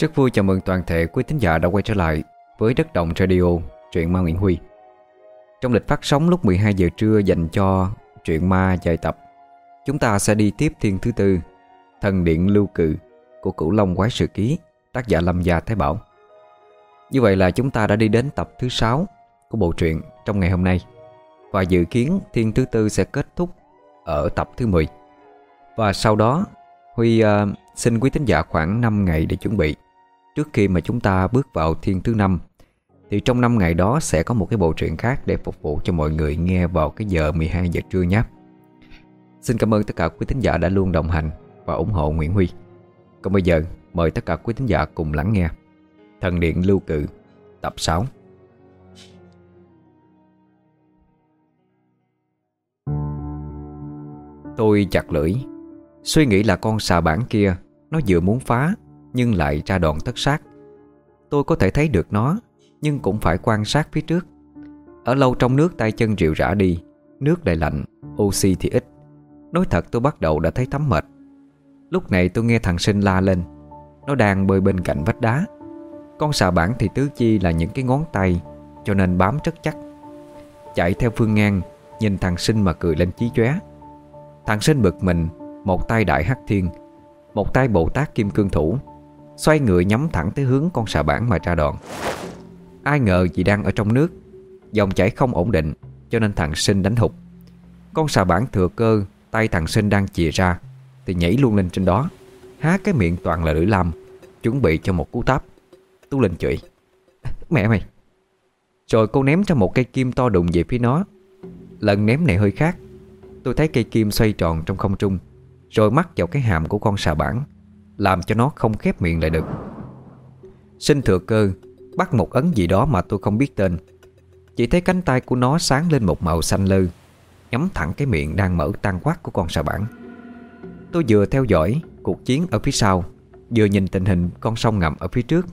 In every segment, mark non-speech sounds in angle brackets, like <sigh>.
Rất vui chào mừng toàn thể quý thính giả đã quay trở lại với Đất Động Radio, truyện ma Nguyễn Huy. Trong lịch phát sóng lúc 12 giờ trưa dành cho truyện ma dài tập, chúng ta sẽ đi tiếp thiên thứ tư, Thần Điện Lưu Cự của Cửu Long Quái Sự Ký, tác giả Lâm Gia Thái Bảo. Như vậy là chúng ta đã đi đến tập thứ 6 của bộ truyện trong ngày hôm nay và dự kiến thiên thứ tư sẽ kết thúc ở tập thứ 10. Và sau đó Huy uh, xin quý thính giả khoảng 5 ngày để chuẩn bị Trước khi mà chúng ta bước vào thiên thứ năm, Thì trong năm ngày đó sẽ có một cái bộ truyện khác Để phục vụ cho mọi người nghe vào cái giờ 12 giờ trưa nhé. Xin cảm ơn tất cả quý thính giả đã luôn đồng hành Và ủng hộ Nguyễn Huy. Còn bây giờ, mời tất cả quý thính giả cùng lắng nghe. Thần Điện Lưu Cự, Tập 6 Tôi chặt lưỡi, Suy nghĩ là con xà bản kia, Nó vừa muốn phá nhưng lại ra đòn tất sát. Tôi có thể thấy được nó, Nhưng cũng phải quan sát phía trước. Ở lâu trong nước, tay chân rượu rã đi. Nước lại lạnh, Oxy thì ít. Nói thật, tôi bắt đầu đã thấy thấm mệt. Lúc này tôi nghe thằng sinh la lên. Nó đang bơi bên cạnh vách đá. Con xà bản thì tứ chi là những cái ngón tay, Cho nên bám rất chắc. Chạy theo phương ngang, Nhìn thằng sinh mà cười lên chí chóe. Thằng sinh bực mình, một tay đại hắc thiên, Một tay Bồ Tát Kim Cương Thủ. Xoay ngựa nhắm thẳng tới hướng con xà bản mà ra đòn. Ai ngờ vì đang ở trong nước, Dòng chảy không ổn định, Cho nên thằng sinh đánh hụt. Con xà bản thừa cơ, Tay thằng sinh đang chìa ra, Thì nhảy luôn lên trên đó, Há cái miệng toàn là lưỡi lam, Chuẩn bị cho một cú táp. Tú Linh chửi, <laughs> Mẹ mày! Rồi cô ném cho một cây kim to đụng về phía nó. Lần ném này hơi khác, Tôi thấy cây kim xoay tròn trong không trung, rồi mắc vào cái hàm của con xà bản làm cho nó không khép miệng lại được. Sinh thừa cơ, Bắt một ấn gì đó mà tôi không biết tên. Chỉ thấy cánh tay của nó sáng lên một màu xanh lơ, Nhắm thẳng cái miệng đang mở tan quát của con sà bản Tôi vừa theo dõi cuộc chiến ở phía sau, Vừa nhìn tình hình con sông ngầm ở phía trước.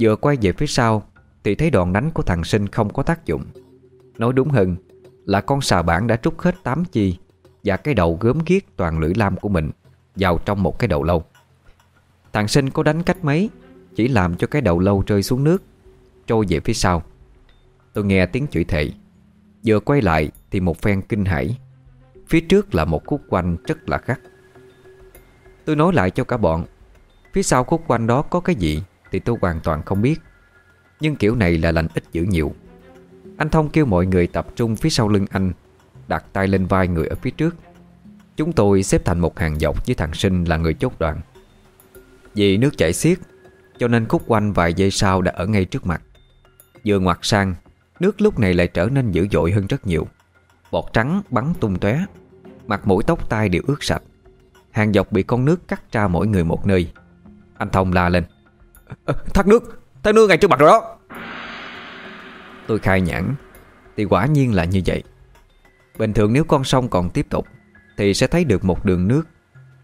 Vừa quay về phía sau Thì thấy đòn đánh của thằng sinh không có tác dụng. Nói đúng hơn Là con sà bản đã trút hết 8 chi và cái đầu gớm ghiếc toàn lưỡi lam của mình Vào trong một cái đầu lâu. Thằng sinh có đánh cách mấy, Chỉ làm cho cái đầu lâu rơi xuống nước, Trôi về phía sau. Tôi nghe tiếng chửi thệ Vừa quay lại thì một phen kinh hãi. Phía trước là một khúc quanh rất là khắc. Tôi nói lại cho cả bọn, Phía sau khúc quanh đó có cái gì Thì tôi hoàn toàn không biết. Nhưng kiểu này là lành ít dữ nhiều. Anh Thông kêu mọi người tập trung phía sau lưng anh, Đặt tay lên vai người ở phía trước. Chúng tôi xếp thành một hàng dọc với thằng Sinh là người chốt đoạn vì nước chảy xiết Cho nên khúc quanh vài giây sau đã ở ngay trước mặt. Vừa ngoặt sang Nước lúc này lại trở nên dữ dội hơn rất nhiều. Bọt trắng bắn tung tóe Mặt mũi tóc tai đều ướt sạch. Hàng dọc bị con nước cắt ra mỗi người một nơi. Anh Thông la lên. Ờ, thắt nước, thắt nước ngay trước mặt rồi đó. Tôi khai nhãn Thì quả nhiên là như vậy. Bình thường nếu con sông còn tiếp tục Thì sẽ thấy được một đường nước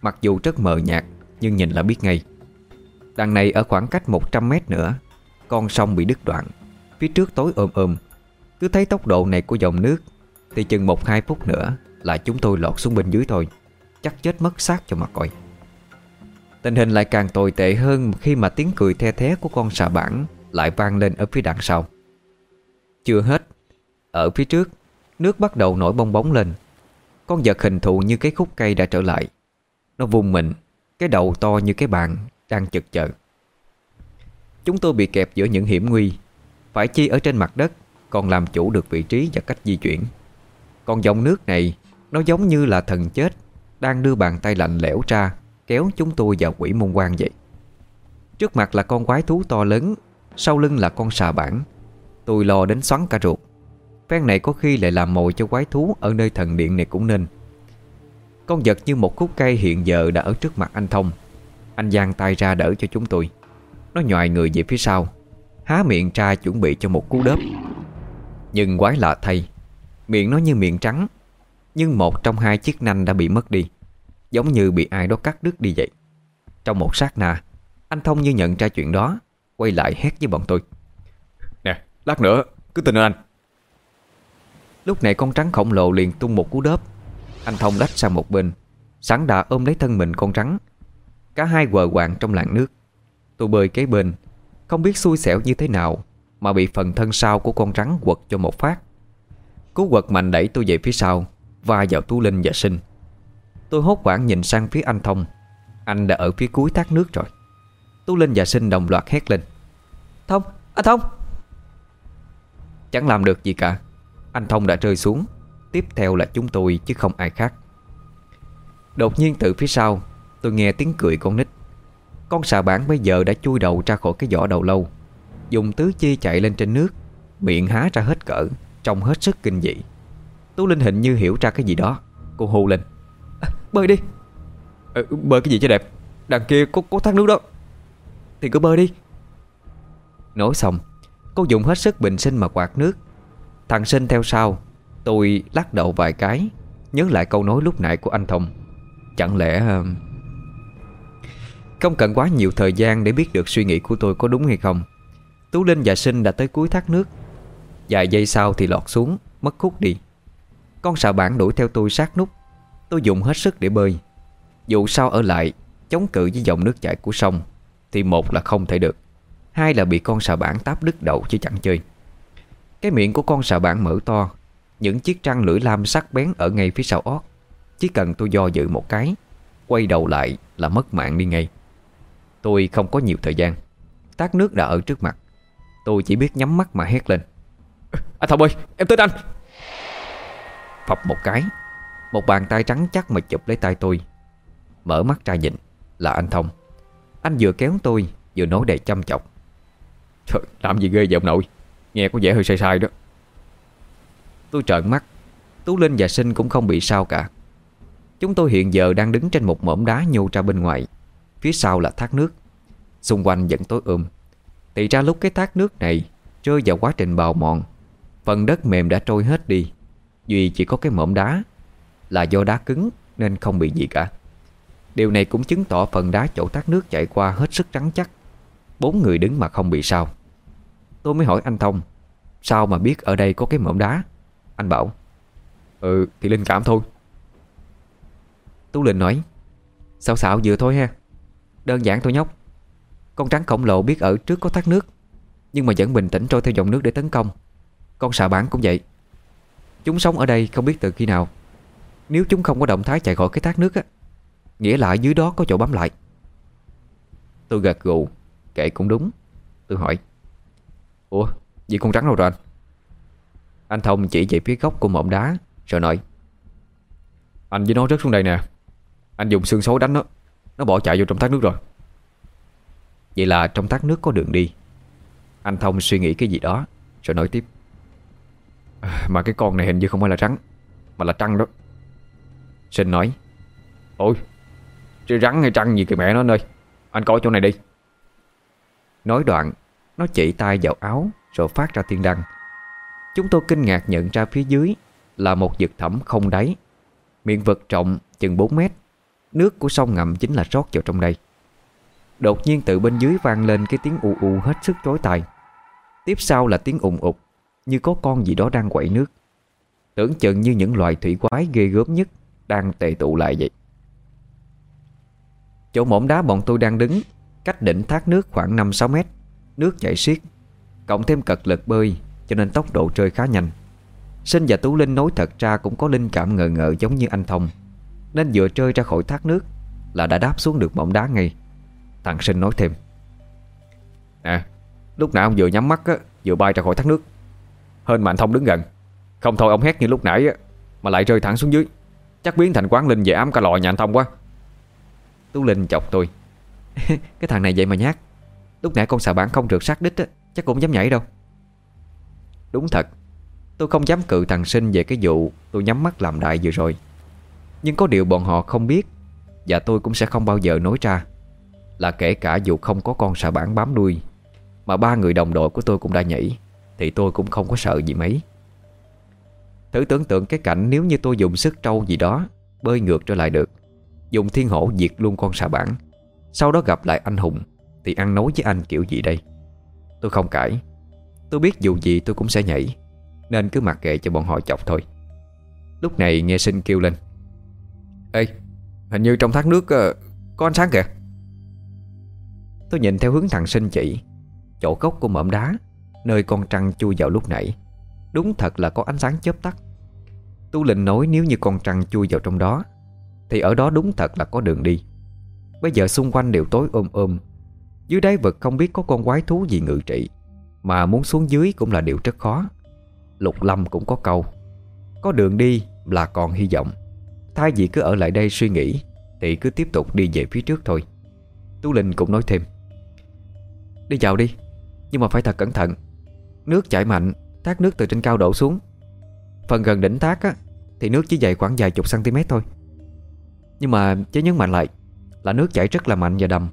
Mặc dù rất mờ nhạt Nhưng nhìn là biết ngay. Đằng này ở khoảng cách 100 mét nữa. Con sông bị đứt đoạn. Phía trước tối ôm ôm. Cứ thấy tốc độ này của dòng nước, Thì chừng 1-2 phút nữa Là chúng tôi lọt xuống bên dưới thôi. Chắc chết mất xác cho mà coi. Tình hình lại càng tồi tệ hơn Khi mà tiếng cười the thế của con xà bản Lại vang lên ở phía đằng sau. Chưa hết, Ở phía trước, Nước bắt đầu nổi bong bóng lên. Con vật hình thù như cái khúc cây đã trở lại. Nó vùng mình, Cái đầu to như cái bàn đang chật chợ. Chúng tôi bị kẹp giữa những hiểm nguy, Phải chi ở trên mặt đất, Còn làm chủ được vị trí và cách di chuyển. Còn dòng nước này, Nó giống như là thần chết, Đang đưa bàn tay lạnh lẽo ra, Kéo chúng tôi vào quỷ môn quan vậy. Trước mặt là con quái thú to lớn, Sau lưng là con xà bản Tôi lo đến xoắn cả ruột. Phen này có khi lại làm mồi cho quái thú Ở nơi thần điện này cũng nên. Con vật như một khúc cây hiện giờ Đã ở trước mặt anh Thông. Anh giang tay ra đỡ cho chúng tôi. Nó nhòi người về phía sau Há miệng ra chuẩn bị cho một cú đớp. Nhưng quái lạ thay Miệng nó như miệng trắng Nhưng một trong hai chiếc nanh đã bị mất đi Giống như bị ai đó cắt đứt đi vậy. Trong một sát na Anh Thông như nhận ra chuyện đó Quay lại hét với bọn tôi. Nè lát nữa cứ tin anh. Lúc này con trắng khổng lồ liền tung một cú đớp. Anh Thông lách sang một bên Sẵn đã ôm lấy thân mình con trắng Cả hai quờ quạng trong làn nước. Tôi bơi kế bên Không biết xui xẻo như thế nào Mà bị phần thân sau của con rắn quật cho một phát. Cú quật mạnh đẩy tôi về phía sau và vào Tú Linh và Sinh. Tôi hốt hoảng nhìn sang phía anh Thông. Anh đã ở phía cuối thác nước rồi. Tú Linh và Sinh đồng loạt hét lên. Thông, anh Thông! Chẳng làm được gì cả. Anh Thông đã rơi xuống. Tiếp theo là chúng tôi chứ không ai khác. Đột nhiên từ phía sau Tôi nghe tiếng cười con nít. Con xà bản bây giờ đã chui đầu ra khỏi cái vỏ đầu lâu. Dùng tứ chi chạy lên trên nước Miệng há ra hết cỡ Trông hết sức kinh dị. Tú Linh hình như hiểu ra cái gì đó. Cô hô lên. À, Bơi đi. À, Bơi cái gì cho đẹp? Đằng kia có, có thác nước đó. Thì cứ bơi đi. Nói xong Cô dùng hết sức bình sinh mà quạt nước. Thằng sinh theo sau Tôi lắc đầu vài cái Nhớ lại câu nói lúc nãy của anh Thông. Chẳng lẽ ờ, không cần quá nhiều thời gian Để biết được suy nghĩ của tôi có đúng hay không. Tú Linh và Sinh đã tới cuối thác nước. Vài giây sau thì lọt xuống, Mất khúc đi. Con xà bản đuổi theo tôi sát nút. Tôi dùng hết sức để bơi. Dù sao ở lại, Chống cự với dòng nước chảy của sông, Thì một là không thể được. Hai là bị con xà bản táp đứt đầu chứ chẳng chơi. Cái miệng của con xà bản mở to. Những chiếc răng lưỡi lam sắc bén ở ngay phía sau ót. Chỉ cần tôi do dự một cái, Quay đầu lại là mất mạng đi ngay. Tôi không có nhiều thời gian. Tát nước đã ở trước mặt. Tôi chỉ biết nhắm mắt mà hét lên. À, anh Thông ơi em tới anh Phập một cái Một bàn tay trắng chắc mà chụp lấy tay tôi. Mở mắt ra nhìn Là anh Thông. Anh vừa kéo tôi vừa nói đầy chăm chọc. Trời, làm gì ghê vậy ông nội? Nghe có vẻ hơi sai sai đó. Tôi trợn mắt. Tú Linh và Sinh cũng không bị sao cả. Chúng tôi hiện giờ đang đứng trên một mỏm đá nhô ra bên ngoài. Phía sau là thác nước. Xung quanh vẫn tối ôm Thì ra lúc cái thác nước này Rơi vào quá trình bào mòn, Phần đất mềm đã trôi hết đi. Duy chỉ có cái mỏm đá Là do đá cứng nên không bị gì cả. Điều này cũng chứng tỏ phần đá chỗ thác nước chạy qua hết sức trắng chắc. Bốn người đứng mà không bị sao. Tôi mới hỏi anh Thông, Sao mà biết ở đây có cái mỏm đá? Anh bảo Ừ thì linh cảm thôi. Tú Linh nói Sao xạo vừa thôi ha. Đơn giản thôi nhóc. Con trắng khổng lồ biết ở trước có thác nước, Nhưng mà vẫn bình tĩnh trôi theo dòng nước để tấn công. Con xà bản cũng vậy. Chúng sống ở đây không biết từ khi nào. Nếu chúng không có động thái chạy khỏi cái thác nước á, Nghĩa là dưới đó có chỗ bám lại. Tôi gật gù. Kệ cũng đúng. Tôi hỏi. Ủa vậy con trắng đâu rồi anh? Anh Thông chỉ về phía góc của mỏm đá, Rồi nói. Anh với nó rớt xuống đây nè. Anh dùng xương xấu đánh nó. Nó bỏ chạy vô trong thác nước rồi. Vậy là trong thác nước có đường đi. Anh Thông suy nghĩ cái gì đó, Rồi nói tiếp. Mà cái con này hình như không phải là rắn, Mà là trăng đó. Sinh nói, Ôi, Chứ rắn hay trăng gì kìa mẹ nó ơi, Anh coi chỗ này đi. Nói đoạn, Nó chỉ tay vào áo, Rồi phát ra tiên đăng. Chúng tôi kinh ngạc nhận ra phía dưới Là một vực thẳm không đáy, Miệng vực trọng chừng 4 mét Nước của sông ngầm chính là rót vào trong đây. Đột nhiên từ bên dưới vang lên Cái tiếng u u hết sức chối tai. Tiếp sau là tiếng ùng ục Như có con gì đó đang quậy nước. Tưởng chừng như những loài thủy quái ghê gớm nhất Đang tề tụ lại vậy. Chỗ mỏm đá bọn tôi đang đứng, Cách đỉnh thác nước khoảng 5-6 mét. Nước chảy xiết, Cộng thêm cật lực bơi, Cho nên tốc độ chơi khá nhanh. Sinh và Tú Linh nói thật ra cũng có linh cảm ngờ ngợ giống như anh Thông. Nên vừa trơi ra khỏi thác nước Là đã đáp xuống được mỏm đá ngay. Thằng Sinh nói thêm. Nè Lúc nào ông vừa nhắm mắt á, Vừa bay ra khỏi thác nước. Hên mà anh Thông đứng gần. Không thôi ông hét như lúc nãy á, Mà lại rơi thẳng xuống dưới. Chắc biến thành quán linh về ám cả lò nhà anh Thông quá. Tú Linh chọc tôi. <laughs> Cái thằng này vậy mà nhát. Lúc nãy con xà bản không trượt sát đích á, Chắc cũng dám nhảy đâu. Đúng thật. Tôi không dám cự thằng sinh về cái vụ Tôi nhắm mắt làm đại vừa rồi. Nhưng có điều bọn họ không biết, Và tôi cũng sẽ không bao giờ nói ra, Là kể cả dù không có con xà bản bám đuôi Mà ba người đồng đội của tôi cũng đã nhảy, Thì tôi cũng không có sợ gì mấy. Thử tưởng tượng cái cảnh nếu như tôi dùng sức trâu gì đó, Bơi ngược trở lại được, Dùng thiên hổ diệt luôn con xà bản Sau đó gặp lại anh Hùng, Thì ăn nấu với anh kiểu gì đây? Tôi không cãi. Tôi biết dù gì tôi cũng sẽ nhảy, Nên cứ mặc kệ cho bọn họ chọc thôi. Lúc này nghe sinh kêu lên. Ê Hình như trong thác nước uh, Có ánh sáng kìa. Tôi nhìn theo hướng thằng sinh chỉ Chỗ gốc của mỏm đá Nơi con trăng chui vào lúc nãy. Đúng thật là có ánh sáng chớp tắt. Tu Linh nói nếu như con trăng chui vào trong đó Thì ở đó đúng thật là có đường đi. Bây giờ xung quanh đều tối ôm ôm. Dưới đáy vực không biết có con quái thú gì ngự trị Mà muốn xuống dưới cũng là điều rất khó. Lục Lâm cũng có câu Có đường đi là còn hy vọng. Thay vì cứ ở lại đây suy nghĩ, Thì cứ tiếp tục đi về phía trước thôi. Tu Linh cũng nói thêm, Đi vào đi, Nhưng mà phải thật cẩn thận. Nước chảy mạnh, Thác nước từ trên cao đổ xuống. Phần gần đỉnh thác á, Thì nước chỉ dày khoảng vài chục cm thôi. Nhưng mà chế nhấn mạnh lại Là nước chảy rất là mạnh và đầm.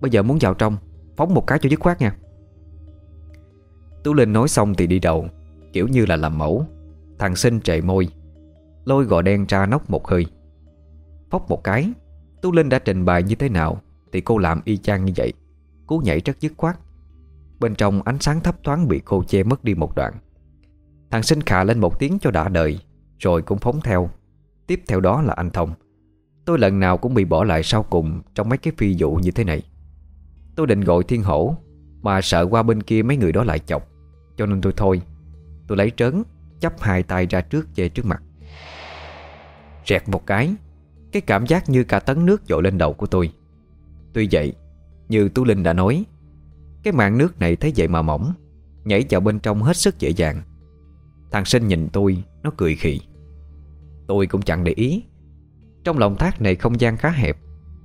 Bây giờ muốn vào trong, Phóng một cái cho dứt khoát nha. Tú Linh nói xong thì đi đầu, Kiểu như là làm mẫu. Thằng sinh trệ môi Lôi gò đen ra nóc một hơi. Phóc một cái, Tú Linh đã trình bày như thế nào Thì cô làm y chang như vậy. Cú nhảy rất dứt khoát. Bên trong ánh sáng thấp thoáng bị cô che mất đi một đoạn. Thằng sinh khà lên một tiếng cho đã đời, Rồi cũng phóng theo. Tiếp theo đó là anh Thông. Tôi lần nào cũng bị bỏ lại sau cùng Trong mấy cái phi vụ như thế này. Tôi định gọi thiên hổ, Mà sợ qua bên kia mấy người đó lại chọc. Cho nên tôi thôi. Tôi lấy trớn, Chắp hai tay ra trước che trước mặt. Rẹt một cái. Cái cảm giác như cả tấn nước dội lên đầu của tôi. Tuy vậy, Như Tú Linh đã nói, Cái mạng nước này thấy vậy mà mỏng, Nhảy vào bên trong hết sức dễ dàng. Thằng sinh nhìn tôi, Nó cười khì. Tôi cũng chẳng để ý. Trong lòng thác này không gian khá hẹp,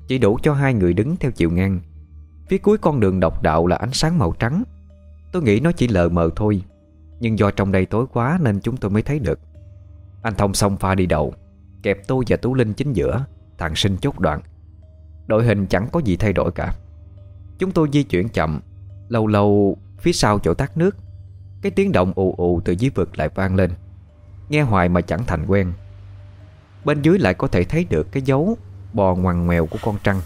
Chỉ đủ cho hai người đứng theo chiều ngang. Phía cuối con đường độc đạo là ánh sáng màu trắng. Tôi nghĩ nó chỉ lờ mờ thôi, Nhưng do trong đây tối quá Nên chúng tôi mới thấy được. Anh Thông xong pha đi đầu. Kẹp tôi và Tú Linh chính giữa, Thằng sinh chốt đoạn. Đội hình chẳng có gì thay đổi cả. Chúng tôi di chuyển chậm, Lâu lâu phía sau chỗ tắt nước. Cái tiếng động ù ù từ dưới vực lại vang lên. Nghe hoài mà chẳng thành quen. Bên dưới lại có thể thấy được cái dấu Bò ngoằn ngoèo của con trăng.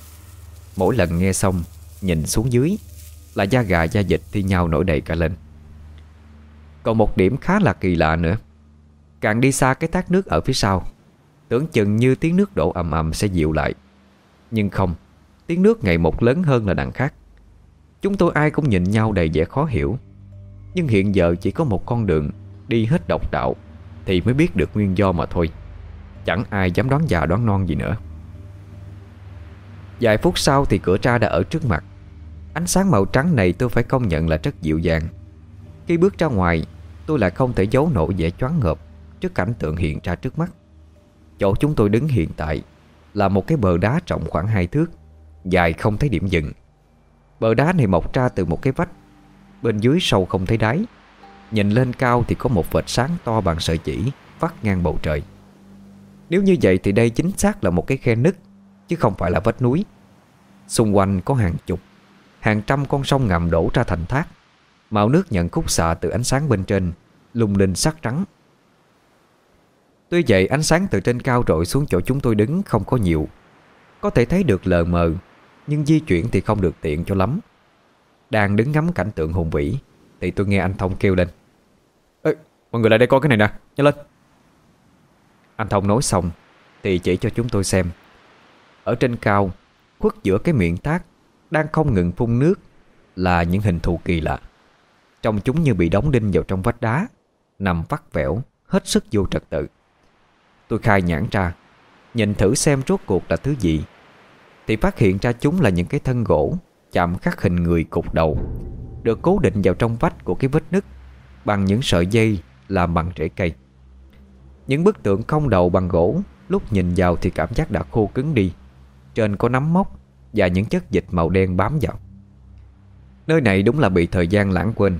Mỗi lần nghe xong, Nhìn xuống dưới, Là da gà da dịch thi nhau nổi đầy cả lên. Còn một điểm khá là kỳ lạ nữa. Càng đi xa cái thác nước ở phía sau Tưởng chừng như tiếng nước đổ ầm ầm sẽ dịu lại. Nhưng không, Tiếng nước ngày một lớn hơn là đằng khác. Chúng tôi ai cũng nhìn nhau đầy vẻ khó hiểu. Nhưng hiện giờ chỉ có một con đường Đi hết độc đạo Thì mới biết được nguyên do mà thôi. Chẳng ai dám đoán già đoán non gì nữa. Vài phút sau thì cửa ra đã ở trước mặt. Ánh sáng màu trắng này tôi phải công nhận là rất dịu dàng. Khi bước ra ngoài, Tôi lại không thể giấu nổi vẻ choáng ngợp Trước cảnh tượng hiện ra trước mắt. Chỗ chúng tôi đứng hiện tại Là một cái bờ đá trọng khoảng 2 thước, Dài không thấy điểm dừng. Bờ đá này mọc ra từ một cái vách, Bên dưới sâu không thấy đáy. Nhìn lên cao thì có một vệt sáng to bằng sợi chỉ Vắt ngang bầu trời. Nếu như vậy thì đây chính xác là một cái khe nứt, Chứ không phải là vách núi. Xung quanh có hàng chục, Hàng trăm con sông ngầm đổ ra thành thác. Màu nước nhận khúc xạ từ ánh sáng bên trên, Lung linh sắc trắng. Tuy vậy ánh sáng từ trên cao rọi xuống chỗ chúng tôi đứng không có nhiều. Có thể thấy được lờ mờ Nhưng di chuyển thì không được tiện cho lắm. Đang đứng ngắm cảnh tượng hùng vĩ Thì tôi nghe anh Thông kêu lên. Ê, mọi người lại đây coi cái này nè Nhanh lên. Anh Thông nói xong Thì chỉ cho chúng tôi xem. Ở trên cao Khuất giữa cái miệng thác Đang không ngừng phun nước Là những hình thù kỳ lạ. Trông chúng như bị đóng đinh vào trong vách đá Nằm vắt vẻo Hết sức vô trật tự. Tôi khai nhãn ra, Nhìn thử xem rốt cuộc là thứ gì. Thì phát hiện ra chúng là những cái thân gỗ, Chạm khắc hình người cục đầu, Được cố định vào trong vách của cái vết nứt, Bằng những sợi dây làm bằng rễ cây. Những bức tượng không đầu bằng gỗ, Lúc nhìn vào thì cảm giác đã khô cứng đi. Trên có nắm mốc Và những chất dịch màu đen bám vào. Nơi này đúng là bị thời gian lãng quên.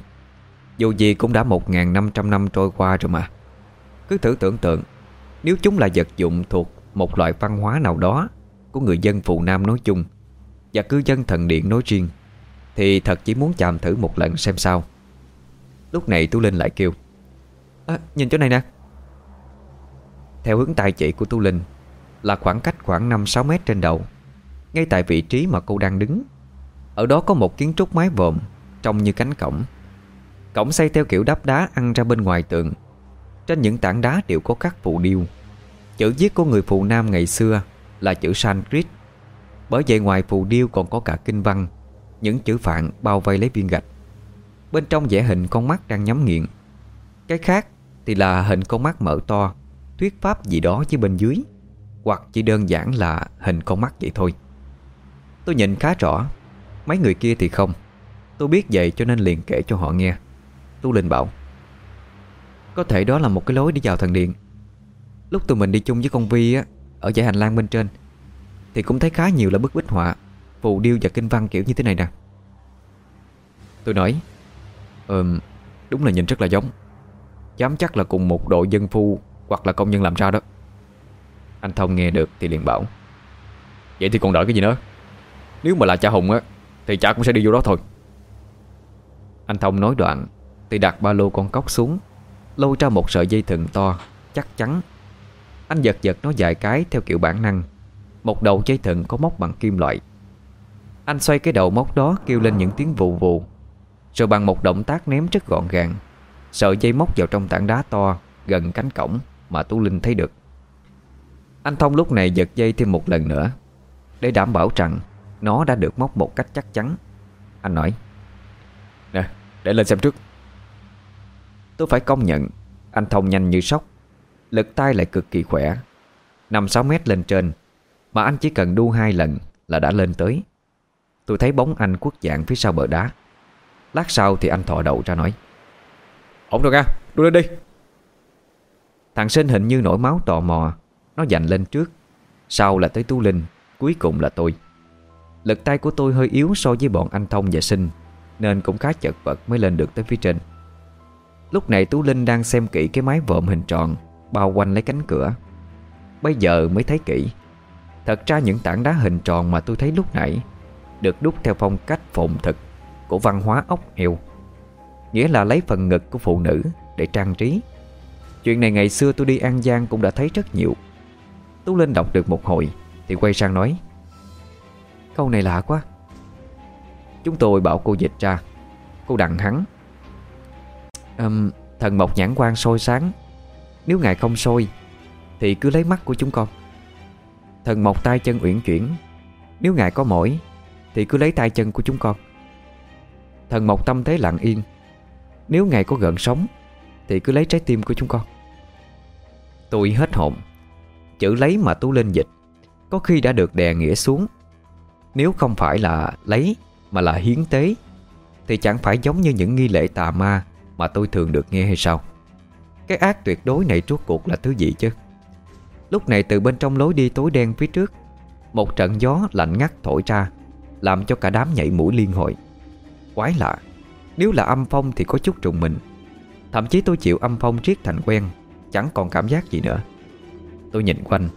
Dù gì cũng đã 1.500 năm trôi qua rồi mà. Cứ thử tưởng tượng nếu chúng là vật dụng thuộc một loại văn hóa nào đó Của người dân Phù Nam nói chung Và cư dân thần điện nói riêng Thì thật chỉ muốn chạm thử một lần xem sao. Lúc này Tú Linh lại kêu à, Nhìn chỗ này nè. Theo hướng tay chỉ của Tú Linh Là khoảng cách khoảng 5-6 mét trên đầu Ngay tại vị trí mà cô đang đứng. Ở đó có một kiến trúc mái vòm Trông như cánh cổng. Cổng xây theo kiểu đắp đá ăn ra bên ngoài tường. Trên những tảng đá đều có các phù điêu. Chữ viết của người phụ nam ngày xưa Là chữ Sanskrit. Bởi vậy ngoài phù điêu còn có cả kinh văn, Những chữ phạn bao vây lấy viên gạch. Bên trong vẽ hình con mắt đang nhắm nghiện. Cái khác thì là hình con mắt mở to, Thuyết pháp gì đó chứ bên dưới, Hoặc chỉ đơn giản là hình con mắt vậy thôi. Tôi nhìn khá rõ, Mấy người kia thì không. Tôi biết vậy cho nên liền kể cho họ nghe. Tu Linh bảo có thể đó là một cái lối đi vào thần điện. Lúc tụi mình đi chung với con Vi á, Ở dãy hành lang bên trên, Thì cũng thấy khá nhiều là bức bích họa, Phù điêu và kinh văn kiểu như thế này nè. Tôi nói, Ừm, Đúng là nhìn rất là giống. Dám chắc là cùng một đội dân phu Hoặc là công nhân làm ra đó. Anh Thông nghe được thì liền bảo, Vậy thì còn đợi cái gì nữa? Nếu mà là cha Hùng á, Thì cha cũng sẽ đi vô đó thôi. Anh Thông nói đoạn, Thì đặt ba lô con cóc xuống Lôi ra một sợi dây thừng to, Chắc chắn. Anh giật giật nó vài cái theo kiểu bản năng. Một đầu dây thừng có móc bằng kim loại. Anh xoay cái đầu móc đó Kêu lên những tiếng vù vù. Rồi bằng một động tác ném rất gọn gàng. Sợi dây móc vào trong tảng đá to, Gần cánh cổng mà Tú Linh thấy được. Anh Thông lúc này giật dây thêm một lần nữa. Để đảm bảo rằng Nó đã được móc một cách chắc chắn. Anh nói, Nè, để lên xem trước. Tôi phải công nhận Anh Thông nhanh như sóc Lực tay lại cực kỳ khỏe. 5-6 mét lên trên Mà anh chỉ cần đu hai lần là đã lên tới. Tôi thấy bóng anh quốc dạng phía sau bờ đá. Lát sau thì anh thọ đầu ra nói Ổn rồi ra, đu lên đi. Thằng sinh hình như nổi máu tò mò Nó giành lên trước. Sau là tới Tú Linh Cuối cùng là tôi. Lực tay của tôi hơi yếu so với bọn anh Thông và Sinh Nên cũng khá chật vật mới lên được tới phía trên. Lúc này Tú Linh đang xem kỹ cái mái vợm hình tròn, Bao quanh lấy cánh cửa. Bây giờ mới thấy kỹ. Thật ra những tảng đá hình tròn mà tôi thấy lúc nãy Được đúc theo phong cách phồn thực Của văn hóa ốc heo. Nghĩa là lấy phần ngực của phụ nữ Để trang trí. Chuyện này ngày xưa tôi đi An Giang cũng đã thấy rất nhiều. Tú Linh đọc được một hồi Thì quay sang nói, Câu này lạ quá. Chúng tôi bảo cô dịch ra, Cô đặng hắn um, Thần mộc nhãn quan sôi sáng. Nếu ngài không sôi, Thì cứ lấy mắt của chúng con. Thần mộc tay chân uyển chuyển. Nếu ngài có mỏi Thì cứ lấy tay chân của chúng con. Thần mộc tâm thế lặng yên. Nếu ngài có gợn sống Thì cứ lấy trái tim của chúng con. Tôi hết hồn. Chữ lấy mà Tú lên dịch. Có khi đã được đè nghĩa xuống. Nếu không phải là lấy Mà là hiến tế Thì chẳng phải giống như những nghi lễ tà ma mà tôi thường được nghe hay sao? Cái ác tuyệt đối này rốt cuộc là thứ gì chứ? Lúc này từ bên trong lối đi tối đen phía trước Một trận gió lạnh ngắt thổi ra Làm cho cả đám nhảy mũi liên hồi. Quái lạ Nếu là âm phong thì có chút trùng mình. Thậm chí tôi chịu âm phong triết thành quen Chẳng còn cảm giác gì nữa. Tôi nhìn quanh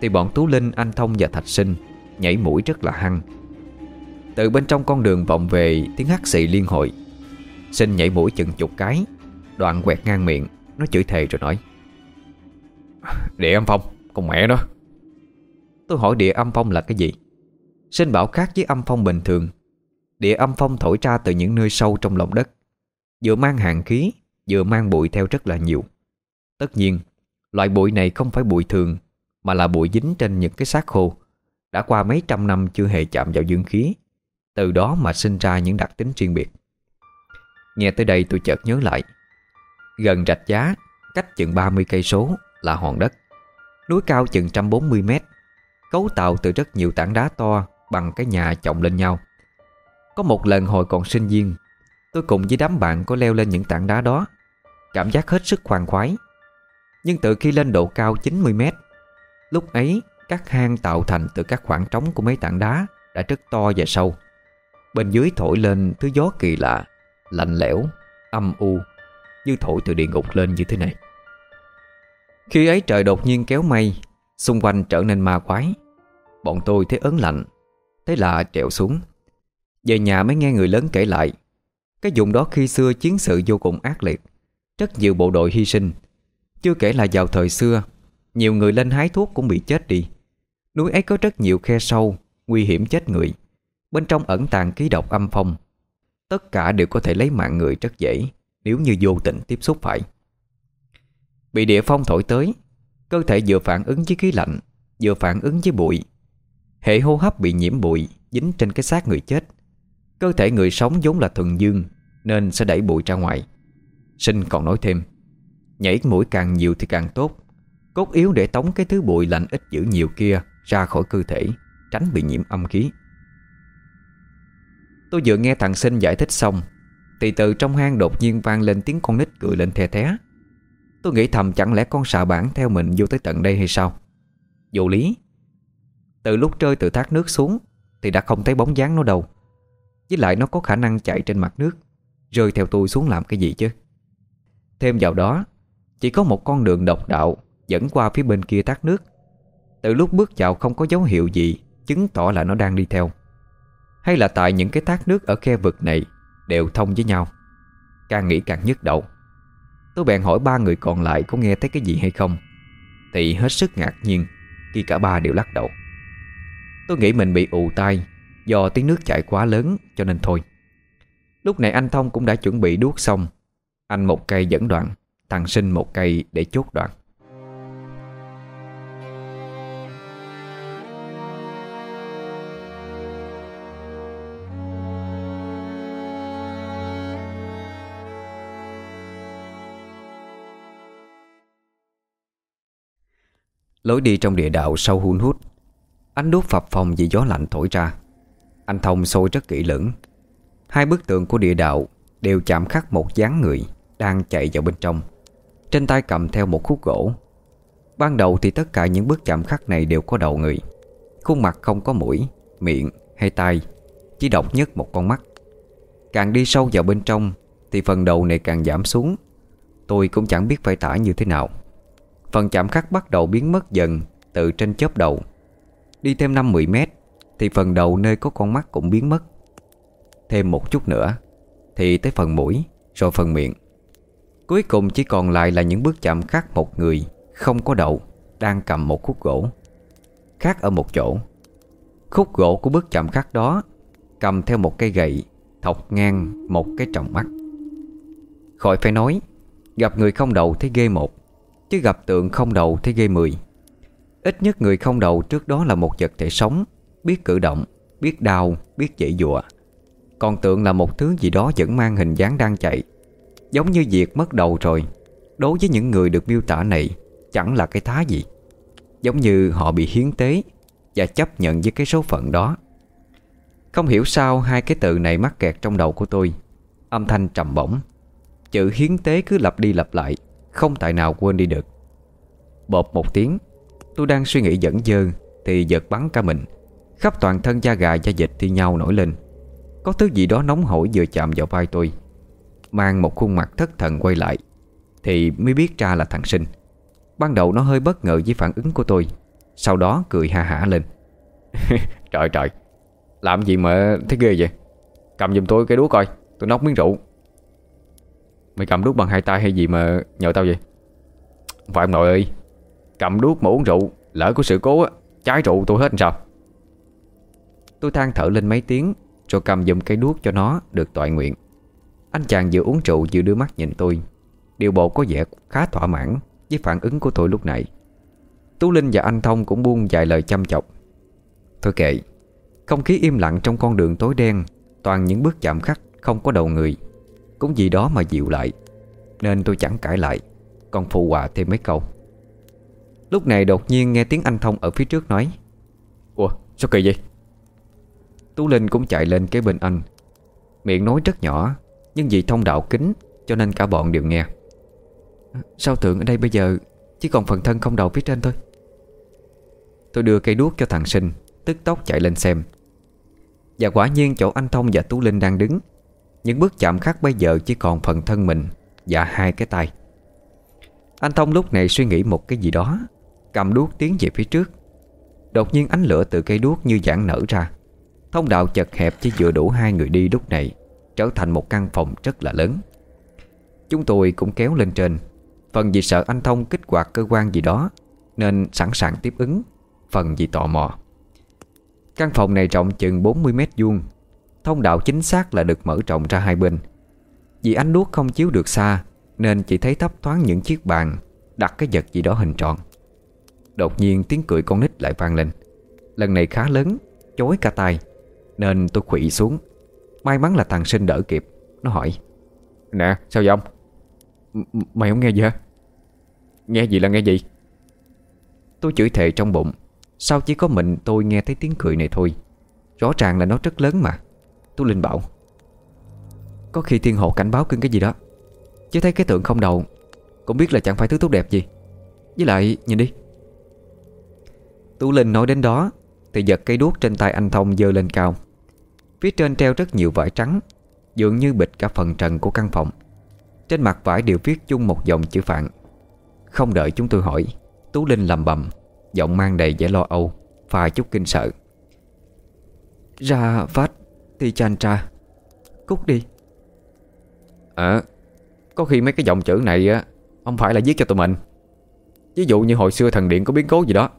Thì bọn Tú Linh, Anh Thông và Thạch Sinh Nhảy mũi rất là hăng. Từ bên trong con đường vọng về Tiếng hát xì liên hội Sinh nhảy mũi chừng chục cái. Đoạn quẹt ngang miệng Nó chửi thề rồi nói. Địa âm phong, con mẹ nó. Tôi hỏi địa âm phong là cái gì? Sinh bảo khác với âm phong bình thường. Địa âm phong thổi ra từ những nơi sâu trong lòng đất. Vừa mang hàng khí Vừa mang bụi theo rất là nhiều. Tất nhiên Loại bụi này không phải bụi thường Mà là bụi dính trên những cái xác khô. Đã qua mấy trăm năm chưa hề chạm vào dương khí. Từ đó mà sinh ra những đặc tính riêng biệt. Nghe tới đây tôi chợt nhớ lại. Gần rạch giá, Cách chừng 30 cây số là hòn đất. Núi cao chừng 140 mét, Cấu tạo từ rất nhiều tảng đá to Bằng cái nhà chồng lên nhau. Có một lần hồi còn sinh viên, Tôi cùng với đám bạn có leo lên những tảng đá đó, Cảm giác hết sức khoan khoái. Nhưng từ khi lên độ cao 90 mét, Lúc ấy các hang tạo thành từ các khoảng trống của mấy tảng đá Đã rất to và sâu. Bên dưới thổi lên thứ gió kỳ lạ. Lạnh lẽo, âm u Như thổi từ địa ngục lên như thế này. Khi ấy trời đột nhiên kéo mây Xung quanh trở nên ma quái. Bọn tôi thấy ớn lạnh Thế là trèo xuống. Về nhà mới nghe người lớn kể lại Cái vùng đó khi xưa chiến sự vô cùng ác liệt Rất nhiều bộ đội hy sinh. Chưa kể là vào thời xưa Nhiều người lên hái thuốc cũng bị chết đi. Núi ấy có rất nhiều khe sâu Nguy hiểm chết người. Bên trong ẩn tàng ký độc âm phong. Tất cả đều có thể lấy mạng người rất dễ, Nếu như vô tình tiếp xúc phải. Bị địa phong thổi tới, Cơ thể vừa phản ứng với khí lạnh, Vừa phản ứng với bụi. Hệ hô hấp bị nhiễm bụi, Dính trên cái xác người chết. Cơ thể người sống vốn là thuần dương, Nên sẽ đẩy bụi ra ngoài. Sinh còn nói thêm, Nhảy mũi càng nhiều thì càng tốt. Cốt yếu để tống cái thứ bụi lạnh ít dữ nhiều kia Ra khỏi cơ thể, Tránh bị nhiễm âm khí. Tôi vừa nghe thằng sinh giải thích xong, Thì từ trong hang đột nhiên vang lên tiếng con nít cười lên the thé. Tôi nghĩ thầm chẳng lẽ con xà bản theo mình vô tới tận đây hay sao? Vô lý. Từ lúc rơi từ thác nước xuống, Thì đã không thấy bóng dáng nó đâu. Với lại nó có khả năng chạy trên mặt nước, Rơi theo tôi xuống làm cái gì chứ? Thêm vào đó, Chỉ có một con đường độc đạo Dẫn qua phía bên kia thác nước. Từ lúc bước vào không có dấu hiệu gì Chứng tỏ là nó đang đi theo. Hay là tại những cái thác nước ở khe vực này Đều thông với nhau? Càng nghĩ càng nhức đầu. Tôi bèn hỏi ba người còn lại có nghe thấy cái gì hay không, Thì hết sức ngạc nhiên Khi cả ba đều lắc đầu. Tôi nghĩ mình bị ù tai Do tiếng nước chảy quá lớn cho nên thôi. Lúc này anh Thông cũng đã chuẩn bị đuốc xong, Anh một cây dẫn đoạn, Thằng Sinh một cây để chốt đoạn. Lối đi trong địa đạo sâu hun hút. Ánh đuốc phập phồng vì gió lạnh thổi ra. Anh Thông sôi rất kỹ lưỡng. Hai bức tượng của địa đạo Đều chạm khắc một dáng người Đang chạy vào bên trong. Trên tay cầm theo một khúc gỗ. Ban đầu thì tất cả những bức chạm khắc này Đều có đầu người. Khuôn mặt không có mũi, miệng hay tai Chỉ độc nhất một con mắt. Càng đi sâu vào bên trong Thì phần đầu này càng giảm xuống. Tôi cũng chẳng biết phải tả như thế nào. Phần chạm khắc bắt đầu biến mất dần Từ trên chớp đầu. Đi thêm 5-10 mét Thì phần đầu nơi có con mắt cũng biến mất. Thêm một chút nữa Thì tới phần mũi, Rồi phần miệng. Cuối cùng chỉ còn lại là những bước chạm khắc một người Không có đầu Đang cầm một khúc gỗ Khác ở một chỗ. Khúc gỗ của bước chạm khắc đó Cầm theo một cây gậy Thọc ngang một cái trọng mắt. Khỏi phải nói, Gặp người không đầu thấy ghê một. Chứ gặp tượng không đầu thấy ghê mười. Ít nhất người không đầu trước đó là một vật thể sống, Biết cử động, Biết đau, Biết dễ dụa. Còn tượng là một thứ gì đó vẫn mang hình dáng đang chạy. Giống như việc mất đầu rồi. Đối với những người được miêu tả này, Chẳng là cái thá gì. Giống như họ bị hiến tế Và chấp nhận với cái số phận đó. Không hiểu sao hai cái từ này mắc kẹt trong đầu của tôi. Âm thanh trầm bổng. Chữ hiến tế cứ lặp đi lặp lại. Không tài nào quên đi được. Bộp một tiếng, Tôi đang suy nghĩ dẫn dơ, Thì giật bắn cả mình. Khắp toàn thân da gà da dịch thi nhau nổi lên. Có thứ gì đó nóng hổi vừa chạm vào vai tôi, Mang một khuôn mặt thất thần quay lại, Thì mới biết ra là thằng sinh. Ban đầu nó hơi bất ngờ với phản ứng của tôi, Sau đó cười ha hả lên. <laughs> Trời trời, Làm gì mà thấy ghê vậy? Cầm giùm tôi cái đũa coi, Tôi nóc miếng rượu. Mày cầm đuốc bằng hai tay hay gì mà nhờ tao vậy? Phải ông nội ơi? Cầm đuốc mà uống rượu, Lỡ có sự cố á Trái rượu tôi hết làm sao? Tôi than thở lên mấy tiếng, Rồi cầm dùm cây đuốc cho nó được tọa nguyện. Anh chàng vừa uống rượu vừa đưa mắt nhìn tôi. Điều bộ có vẻ khá thỏa mãn Với phản ứng của tôi lúc này. Tú Linh và anh Thông cũng buông vài lời chăm chọc. Thôi kệ, Không khí im lặng trong con đường tối đen, Toàn những bước chạm khắc không có đầu người. Cũng vì đó mà dịu lại. Nên tôi chẳng cãi lại. Còn phụ họa thêm mấy câu. Lúc này đột nhiên nghe tiếng anh Thông ở phía trước nói. Ủa, sao kỳ vậy? Tú Linh cũng chạy lên kế bên anh. Miệng nói rất nhỏ, Nhưng vì thông đạo kính, Cho nên cả bọn đều nghe. Sao thượng ở đây bây giờ Chỉ còn phần thân không đầu phía trên thôi? Tôi đưa cây đuốc cho thằng sinh, Tức tốc chạy lên xem. Và quả nhiên chỗ anh Thông và Tú Linh đang đứng những bước chạm khắc bây giờ chỉ còn phần thân mình Và hai cái tay. Anh Thông lúc này suy nghĩ một cái gì đó, Cầm đuốc tiến về phía trước. Đột nhiên ánh lửa từ cây đuốc như giãn nở ra. Thông đạo chật hẹp chỉ vừa đủ hai người đi lúc này, Trở thành một căn phòng rất là lớn. Chúng tôi cũng kéo lên trên. Phần vì sợ anh Thông kích hoạt cơ quan gì đó, Nên sẵn sàng tiếp ứng. Phần vì tò mò. Căn phòng này rộng chừng 40 mét vuông Thông đạo chính xác là được mở rộng ra hai bên. Vì ánh đuốc không chiếu được xa Nên chỉ thấy thấp thoáng những chiếc bàn Đặt cái vật gì đó hình tròn. Đột nhiên tiếng cười con nít lại vang lên. Lần này khá lớn Chối cả tay Nên tôi khủy xuống. May mắn là thằng sinh đỡ kịp Nó hỏi. Nè sao vậy ông? M Mày không nghe gì hả? Nghe gì là nghe gì? Tôi chửi thề trong bụng. Sao chỉ có mình tôi nghe thấy tiếng cười này thôi? Rõ ràng là nó rất lớn mà Tú Linh bảo. Có khi thiên hộ cảnh báo cưng cái gì đó. Chứ thấy cái tượng không đầu, Cũng biết là chẳng phải thứ tốt đẹp gì. Với lại, nhìn đi. Tú Linh nói đến đó, Thì giật cây đuốc trên tay anh Thông dơ lên cao. Phía trên treo rất nhiều vải trắng, Dường như bịch cả phần trần của căn phòng. Trên mặt vải đều viết chung một dòng chữ phạn. Không đợi chúng tôi hỏi, Tú Linh lầm bầm, Giọng mang đầy vẻ lo âu Và chút kinh sợ. Ra phát. Thì chan tra. Cút đi. À Có khi mấy cái dòng chữ này á Không phải là viết cho tụi mình. Ví dụ như hồi xưa thần điện có biến cố gì đó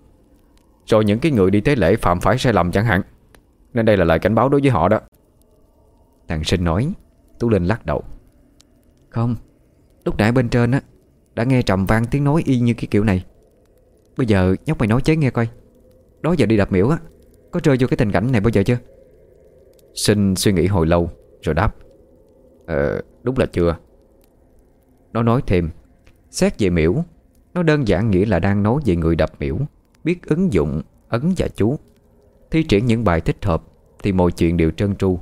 Rồi những cái người đi tế lễ phạm phải sai lầm chẳng hạn Nên đây là lời cảnh báo đối với họ đó. Thằng sinh nói Tú Linh lắc đầu. Không Lúc nãy bên trên á Đã nghe trầm vang tiếng nói y như cái kiểu này. Bây giờ nhóc mày nói chế nghe coi. Đó giờ đi đập miễu á Có rơi vô cái tình cảnh này bao giờ chưa Sinh suy nghĩ hồi lâu Rồi đáp Ờ đúng là chưa. Nó nói thêm Xét về miễu Nó đơn giản nghĩa là đang nói về người đập miễu Biết ứng dụng, ấn và chú. Thi triển những bài thích hợp Thì mọi chuyện đều trơn tru.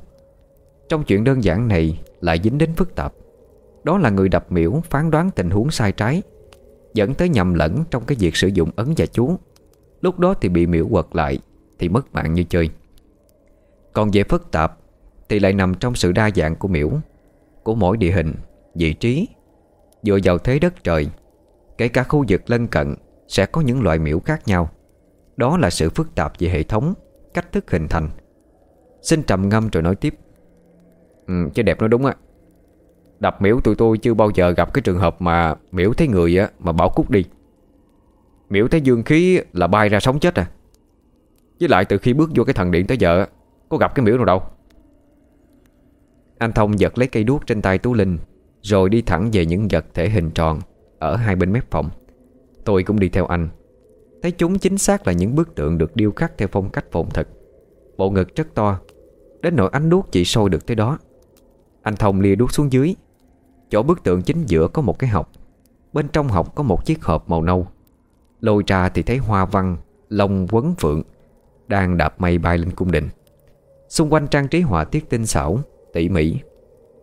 Trong chuyện đơn giản này Lại dính đến phức tạp. Đó là người đập miễu phán đoán tình huống sai trái Dẫn tới nhầm lẫn trong cái việc sử dụng ấn và chú. Lúc đó thì bị miễu quật lại Thì mất mạng như chơi. Còn về phức tạp Thì lại nằm trong sự đa dạng của miễu Của mỗi địa hình, vị trí. Dựa vào thế đất trời Kể cả khu vực lân cận Sẽ có những loại miễu khác nhau. Đó là sự phức tạp về hệ thống Cách thức hình thành. Xin trầm ngâm rồi nói tiếp. Ừ, Chứ đẹp nói đúng á. Đập miễu tụi tôi chưa bao giờ gặp cái trường hợp mà miễu thấy người á mà bảo cút đi. Miễu thấy dương khí là bay ra sống chết à. Với lại từ khi bước vô cái thần điện tới giờ có gặp cái miễu nào đâu. Anh Thông giật lấy cây đuốc trên tay Tú Linh, Rồi đi thẳng về những vật thể hình tròn Ở hai bên mép phòng. Tôi cũng đi theo anh. Thấy chúng chính xác là những bức tượng được điêu khắc Theo phong cách phồn thực. Bộ ngực rất to, Đến nỗi ánh đuốc chỉ sôi được tới đó. Anh Thông lia đuốc xuống dưới. Chỗ bức tượng chính giữa có một cái hộp, Bên trong hộp có một chiếc hộp màu nâu. Lôi ra thì thấy hoa văn, Lông quấn phượng, Đang đạp mây bay lên cung đình. Xung quanh trang trí họa tiết tinh xảo, Tỉ mỉ.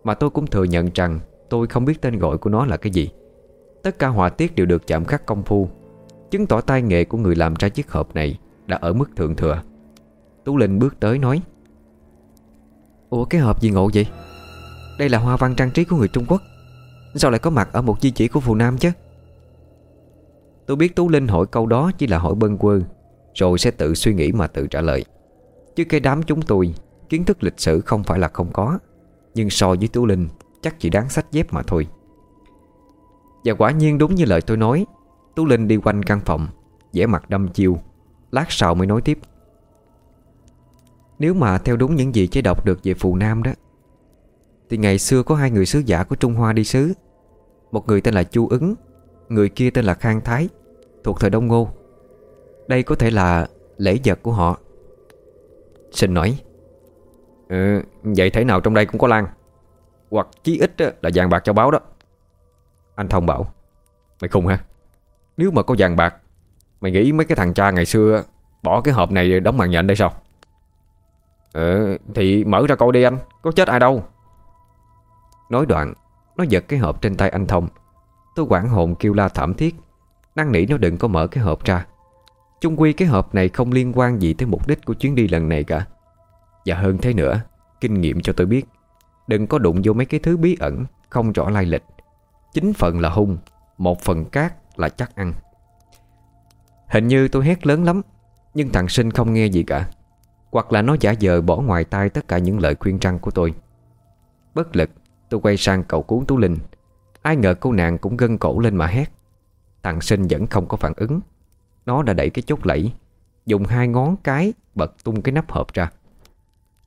Mà tôi cũng thừa nhận rằng Tôi không biết tên gọi của nó là cái gì. Tất cả họa tiết đều được chạm khắc công phu. Chứng tỏ tay nghệ của người làm ra chiếc hộp này Đã ở mức thượng thừa. Tú Linh bước tới nói, Ủa, cái hộp gì ngộ vậy? Đây là hoa văn trang trí của người Trung Quốc. Sao lại có mặt ở một di chỉ của Phù Nam chứ? Tôi biết Tú Linh hỏi câu đó chỉ là hỏi bân quơ, Rồi sẽ tự suy nghĩ mà tự trả lời. Chứ cái đám chúng tôi, Kiến thức lịch sử không phải là không có. Nhưng so với Tú Linh, Chắc chỉ đáng sách dép mà thôi. Và quả nhiên đúng như lời tôi nói, Tú Linh đi quanh căn phòng, vẻ mặt đâm chiêu, Lát sau mới nói tiếp. Nếu mà theo đúng những gì chế đọc được về Phù Nam đó, Thì ngày xưa có hai người sứ giả của Trung Hoa đi sứ. Một người tên là Chu Ứng, Người kia tên là Khang Thái, Thuộc thời Đông Ngô. Đây có thể là lễ vật của họ. Sinh nói. Ừ, Vậy thế nào trong đây cũng có lan. Hoặc chí ít là vàng bạc cho báo đó. Anh Thông bảo. Mày khùng hả? Nếu mà có vàng bạc Mày nghĩ mấy cái thằng cha ngày xưa Bỏ cái hộp này đóng màn nhện đây sao? Ừ Thì mở ra coi đi anh. Có chết ai đâu. Nói đoạn Nó giật cái hộp trên tay anh Thông. Tôi quảng hồn kêu la thảm thiết. Năng nỉ nó đừng có mở cái hộp ra. Chung quy cái hộp này không liên quan gì tới mục đích của chuyến đi lần này cả. Và hơn thế nữa, Kinh nghiệm cho tôi biết, Đừng có đụng vô mấy cái thứ bí ẩn, Không rõ lai lịch. Chính phần là hung, Một phần cát là chắc ăn. Hình như tôi hét lớn lắm, Nhưng thằng sinh không nghe gì cả. Hoặc là nó giả vờ bỏ ngoài tai Tất cả những lời khuyên răng của tôi. Bất lực, tôi quay sang cậu cuốn Tú Linh. Ai ngờ cô nàng cũng gân cổ lên mà hét. Thằng sinh vẫn không có phản ứng. Nó đã đẩy cái chốt lẫy, Dùng hai ngón cái bật tung cái nắp hộp ra.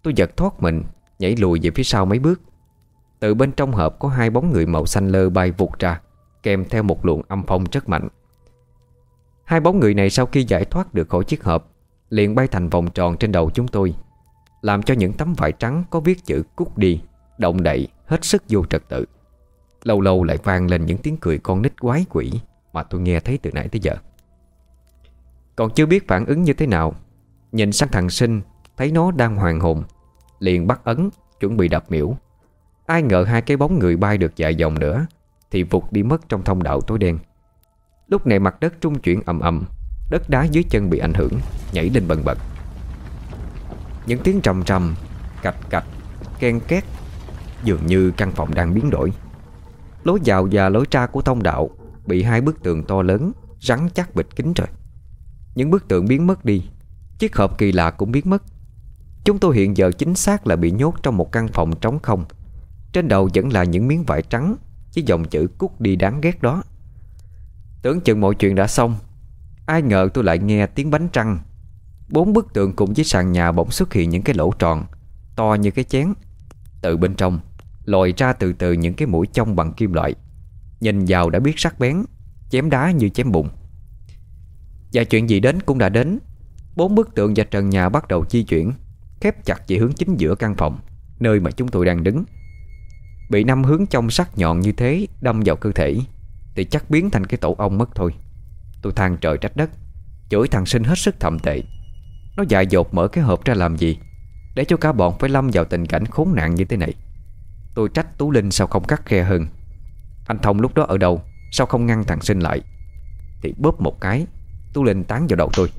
Tôi giật thoát mình, Nhảy lùi về phía sau mấy bước. Từ bên trong hộp có hai bóng người màu xanh lơ bay vụt ra, Kèm theo một luồng âm phong rất mạnh. Hai bóng người này sau khi giải thoát được khỏi chiếc hộp, Liền bay thành vòng tròn trên đầu chúng tôi, Làm cho những tấm vải trắng có viết chữ cút đi, Động đậy hết sức vô trật tự. Lâu lâu lại vang lên những tiếng cười con nít quái quỷ Mà tôi nghe thấy từ nãy tới giờ. Còn chưa biết phản ứng như thế nào, Nhìn sang thằng sinh, Thấy nó đang hoàng hồn, Liền bắt ấn, chuẩn bị đập miễu. Ai ngờ hai cái bóng người bay được dài dòng nữa, Thì vụt đi mất trong thông đạo tối đen. Lúc này mặt đất trung chuyển ầm ầm, Đất đá dưới chân bị ảnh hưởng, Nhảy lên bần bật. Những tiếng trầm trầm, Cạch cạch, Ken két, Dường như căn phòng đang biến đổi. Lối vào và lối ra của thông đạo Bị hai bức tường to lớn Rắn chắc bịch kín rồi những bức tượng biến mất đi. Chiếc hộp kỳ lạ cũng biến mất. Chúng tôi hiện giờ chính xác là bị nhốt trong một căn phòng trống không. Trên đầu vẫn là những miếng vải trắng Với dòng chữ cút đi đáng ghét đó. Tưởng chừng mọi chuyện đã xong, Ai ngờ tôi lại nghe tiếng bánh trăng. Bốn bức tượng cùng với sàn nhà bỗng xuất hiện những cái lỗ tròn, To như cái chén. Từ bên trong Lòi ra từ từ những cái mũi trong bằng kim loại. Nhìn vào đã biết sắc bén, Chém đá như chém bụng. Và chuyện gì đến cũng đã đến. Bốn bức tượng và trần nhà bắt đầu di chuyển, Khép chặt về hướng chính giữa căn phòng, Nơi mà chúng tôi đang đứng. Bị năm hướng trong sắc nhọn như thế Đâm vào cơ thể, Thì chắc biến thành cái tổ ong mất thôi. Tôi than trời trách đất, Chửi thằng sinh hết sức thậm tệ. Nó dại dột mở cái hộp ra làm gì? Để cho cả bọn phải lâm vào tình cảnh khốn nạn như thế này. Tôi trách Tú Linh sao không cắt khe hơn. Anh Thông lúc đó ở đâu, Sao không ngăn thằng sinh lại? Thì bóp một cái Tú Linh tán vào đầu tôi.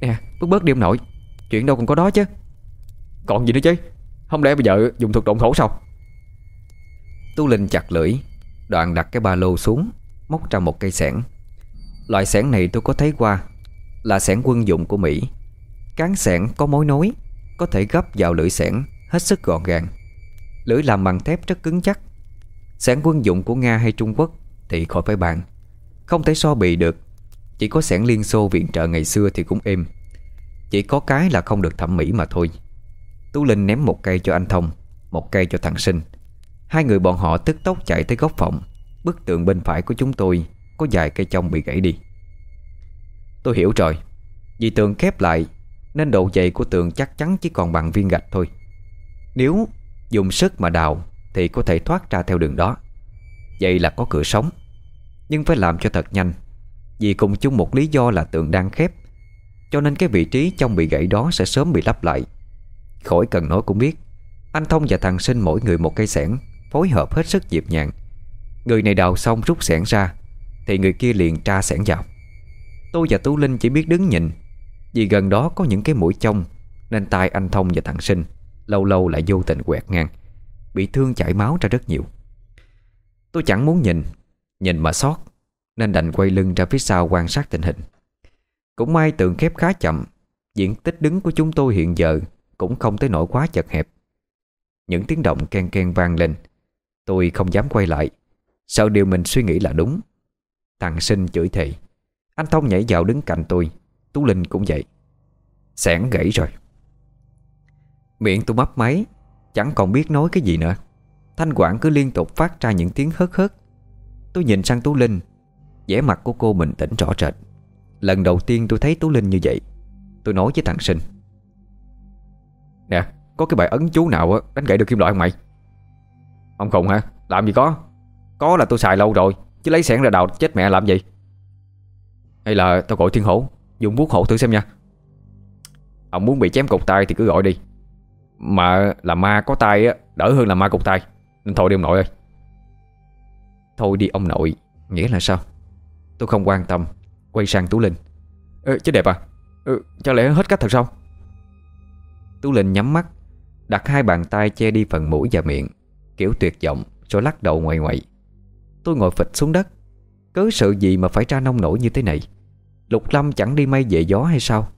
Nè, bớt bớt đi ông nội. Chuyện đâu còn có đó chứ. Còn gì nữa chứ? Không lẽ bây giờ dùng thuật động thổ sao? Tu Linh chặt lưỡi, Đoạn đặt cái ba lô xuống, Móc ra một cây sẻn Loại sẻn này tôi có thấy qua, Là sẻn quân dụng của Mỹ. Cán sẻn có mối nối, Có thể gấp vào lưỡi sẻn Hết sức gọn gàng. Lưỡi làm bằng thép rất cứng chắc. Sẻn quân dụng của Nga hay Trung Quốc Thì khỏi phải bàn. Không thể so bì được. Chỉ có sẻn Liên Xô viện trợ ngày xưa thì cũng êm. Chỉ có cái là không được thẩm mỹ mà thôi. Tú Linh ném một cây cho anh Thông, Một cây cho thằng Sinh. Hai người bọn họ tức tốc chạy tới góc phòng. Bức tượng bên phải của chúng tôi Có vài cây trong bị gãy đi. Tôi hiểu rồi. Vì tường khép lại, Nên độ dày của tường chắc chắn chỉ còn bằng viên gạch thôi. Nếu dùng sức mà đào Thì có thể thoát ra theo đường đó. Vậy là có cửa sống. Nhưng phải làm cho thật nhanh. Vì cùng chung một lý do là tường đang khép. Cho nên cái vị trí trong bị gãy đó Sẽ sớm bị lắp lại. Khỏi cần nói cũng biết, Anh Thông và thằng Sinh mỗi người một cây sẻn Phối hợp hết sức nhịp nhàng. Người này đào xong rút sẻn ra, Thì người kia liền tra sẻn vào. Tôi và Tú Linh chỉ biết đứng nhìn, Vì gần đó có những cái mũi trông Nên tay anh Thông và thằng Sinh Lâu lâu lại vô tình quẹt ngang, Bị thương chảy máu ra rất nhiều. Tôi chẳng muốn nhìn Nhìn mà sót nên đành quay lưng ra phía sau quan sát tình hình. Cũng may tượng khép khá chậm, Diện tích đứng của chúng tôi hiện giờ Cũng không tới nỗi quá chật hẹp. Những tiếng động ken ken vang lên, Tôi không dám quay lại, Sợ điều mình suy nghĩ là đúng. Thằng sinh chửi thề, Anh Thông nhảy vào đứng cạnh tôi. Tú Linh cũng vậy. Sẻn gãy rồi. Miệng tôi mấp máy, Chẳng còn biết nói cái gì nữa. Thanh quản cứ liên tục phát ra những tiếng hớt hớt. Tôi nhìn sang Tú Linh vẻ mặt của cô bình tĩnh rõ rệt. Lần đầu tiên tôi thấy Tú Linh như vậy, Tôi nói với thằng Sinh. Nè, Có cái bài ấn chú nào đánh gãy được kim loại không mày? Ông khùng hả? Làm gì có? Có là tôi xài lâu rồi, Chứ lấy sẻn ra đào chết mẹ làm gì? Hay là tao gọi thiên hổ, Dùng vuốt hổ thử xem nha. Ông muốn bị chém cục tay thì cứ gọi đi. Mà là ma có tay á, Đỡ hơn là ma cục tay, Nên thôi đi ông nội ơi. Thôi đi ông nội, Nghĩa là sao? Tôi không quan tâm. Quay sang Tú Linh. Ờ, Ê, Chứ đẹp à? Ờ, ừ, Cho lẽ hết cách thật sao? Tú Linh nhắm mắt Đặt hai bàn tay che đi phần mũi và miệng Kiểu tuyệt vọng Rồi lắc đầu ngoài ngoại. Tôi ngồi phịch xuống đất. Cớ sự gì mà phải ra nông nổi như thế này? Lục Lâm chẳng đi mây về gió hay sao?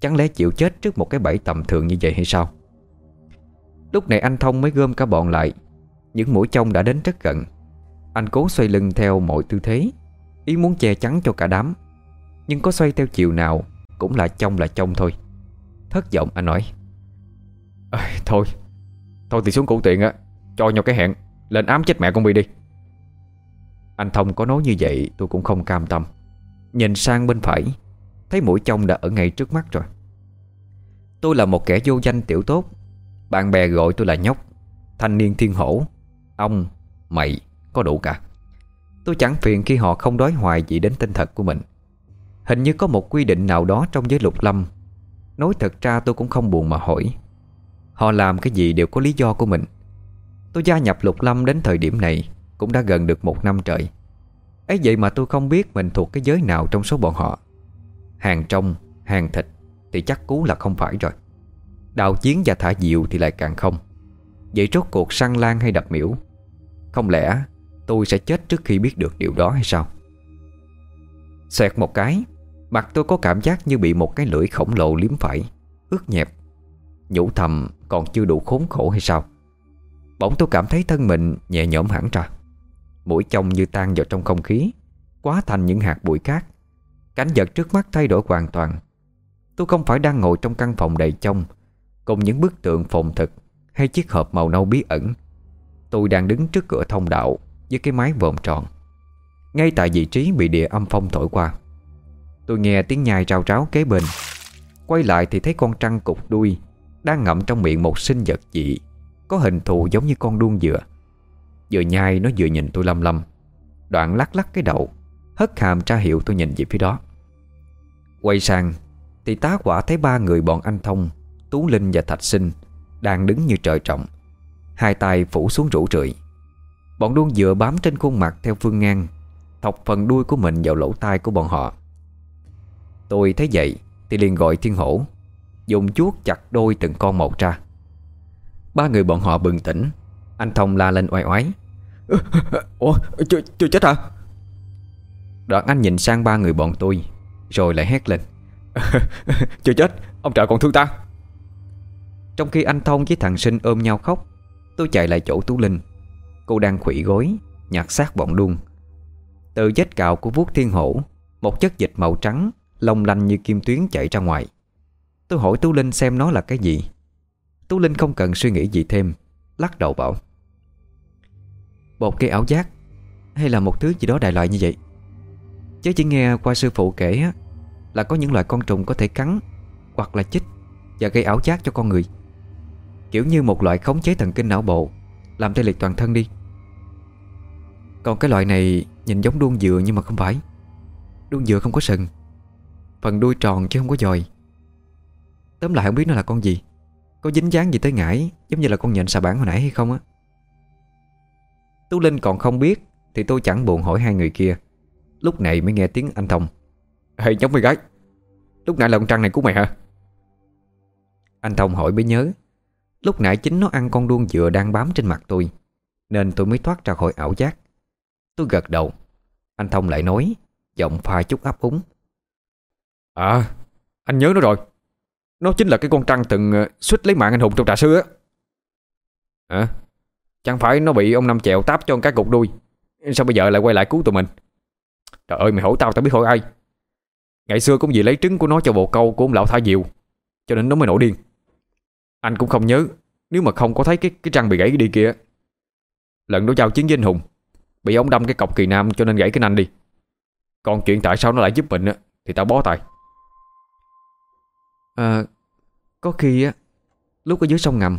Chẳng lẽ chịu chết trước một cái bẫy tầm thường như vậy hay sao? Lúc này anh Thông mới gom cả bọn lại. Những mũi trông đã đến rất gần. Anh cố xoay lưng theo mọi tư thế. Ý muốn che chắn cho cả đám. Nhưng có xoay theo chiều nào Cũng là trông là trông thôi. Thất vọng anh nói. À, Thôi. Thôi thì xuống cụ tiện á. Cho nhau cái hẹn. Lên ám chết mẹ con bị đi. Anh Thông có nói như vậy tôi cũng không cam tâm. Nhìn sang bên phải Thấy mũi trông đã ở ngay trước mắt rồi. Tôi là một kẻ vô danh tiểu tốt. Bạn bè gọi tôi là nhóc. Thanh niên thiên hổ. Ông, mày, có đủ cả. Tôi chẳng phiền khi họ không đói hoài gì đến tên thật của mình. Hình như có một quy định nào đó trong giới lục lâm. Nói thật ra tôi cũng không buồn mà hỏi Họ làm cái gì đều có lý do của mình. Tôi gia nhập lục lâm đến thời điểm này Cũng đã gần được một năm trời. Ấy vậy mà tôi không biết mình thuộc cái giới nào trong số bọn họ. Hàng trong, hàng thịt Thì chắc cú là không phải rồi. Đào chiến và thả diệu thì lại càng không. Vậy rốt cuộc săn lan hay đập miễu? Không lẽ tôi sẽ chết trước khi biết được điều đó hay sao? Xoẹt một cái, Mặt tôi có cảm giác như bị một cái lưỡi khổng lồ liếm phải, Ướt nhẹp. Nhủ thầm còn chưa đủ khốn khổ hay sao? Bỗng tôi cảm thấy thân mình nhẹ nhõm hẳn ra. Mũi trông như tan vào trong không khí, Quá thành những hạt bụi cát. Cảnh vật trước mắt thay đổi hoàn toàn. Tôi không phải đang ngồi trong căn phòng đầy trông Cùng những bức tượng phồn thực Hay chiếc hộp màu nâu bí ẩn. Tôi đang đứng trước cửa thông đạo với cái mái vòm tròn. Ngay tại vị trí bị địa âm phong thổi qua, Tôi nghe tiếng nhai trao ráo kế bên. Quay lại thì thấy con trăng cục đuôi Đang ngậm trong miệng một sinh vật dị, Có hình thù giống như con đuông dừa. Vừa nhai nó vừa nhìn tôi lâm lâm Đoạn lắc lắc cái đầu, Hất hàm tra hiệu tôi nhìn về phía đó. Quay sang Thì tá quả thấy ba người bọn anh Thông, Tú Linh và Thạch Sinh Đang đứng như trời trọng, Hai tay phủ xuống rủ rượi. Bọn đuông dựa bám trên khuôn mặt theo phương ngang Thọc phần đuôi của mình vào lỗ tai của bọn họ. Tôi thấy vậy Thì liền gọi thiên hổ Dùng chuốt chặt đôi từng con một ra. Ba người bọn họ bừng tỉnh Anh Thông la lên oai oái. <laughs> Ủa chưa, chưa chết hả? Đoạn anh nhìn sang ba người bọn tôi Rồi lại hét lên. <laughs> Chưa chết Ông trời còn thương ta. Trong khi anh Thông với thằng Sinh ôm nhau khóc Tôi chạy lại chỗ Tú Linh Cô đang khủy gối Nhặt xác bọn đuông Từ vết cạo của vuốt thiên hổ Một chất dịch màu trắng Long lanh như kim tuyến chảy ra ngoài. Tôi hỏi Tú Linh xem nó là cái gì. Tú Linh không cần suy nghĩ gì thêm Lắc đầu bảo Một cây ảo giác Hay là một thứ gì đó đại loại như vậy? Chứ chỉ nghe qua sư phụ kể á, Là có những loại con trùng có thể cắn Hoặc là chích Và gây ảo giác cho con người. Kiểu như một loại khống chế thần kinh não bộ làm tê liệt toàn thân đi. Còn cái loại này Nhìn giống đuông dừa nhưng mà không phải. Đuông dừa không có sừng. Phần đuôi tròn chứ không có dòi. Tóm lại không biết nó là con gì. Có dính dáng gì tới ngải, Giống như là con nhện xà bản hồi nãy hay không á. Tú Linh còn không biết Thì tôi chẳng buồn hỏi hai người kia. Lúc này mới nghe tiếng anh Thông. Ê giống mày gái. Lúc nãy là con trăng này của mày hả? Anh Thông hỏi mới nhớ. Lúc nãy chính nó ăn con đuông dừa đang bám trên mặt tôi, Nên tôi mới thoát ra khỏi ảo giác. Tôi gật đầu. Anh Thông lại nói, Giọng pha chút áp úng. À Anh nhớ nó rồi. Nó chính là cái con trăng từng ờ, suýt lấy mạng anh hùng trong trà sư á À Chẳng phải nó bị ông Năm Chèo táp cho cái cục đuôi. Sao bây giờ lại quay lại cứu tụi mình? Trời ơi, mày hỏi tao tao biết hỏi ai. Ngày xưa cũng vì lấy trứng của nó cho bồ câu của ông lão Thái diều, Cho nên nó mới nổi điên. Anh cũng không nhớ. Nếu mà không có thấy cái cái răng bị gãy đi kia Lần đó giao chiến với anh Hùng. Bị ông đâm cái cọc kỳ nam cho nên gãy cái nanh đi. Còn chuyện tại sao nó lại giúp mình á, Thì tao bó tay. À Có khi á, Lúc ở dưới sông ngầm,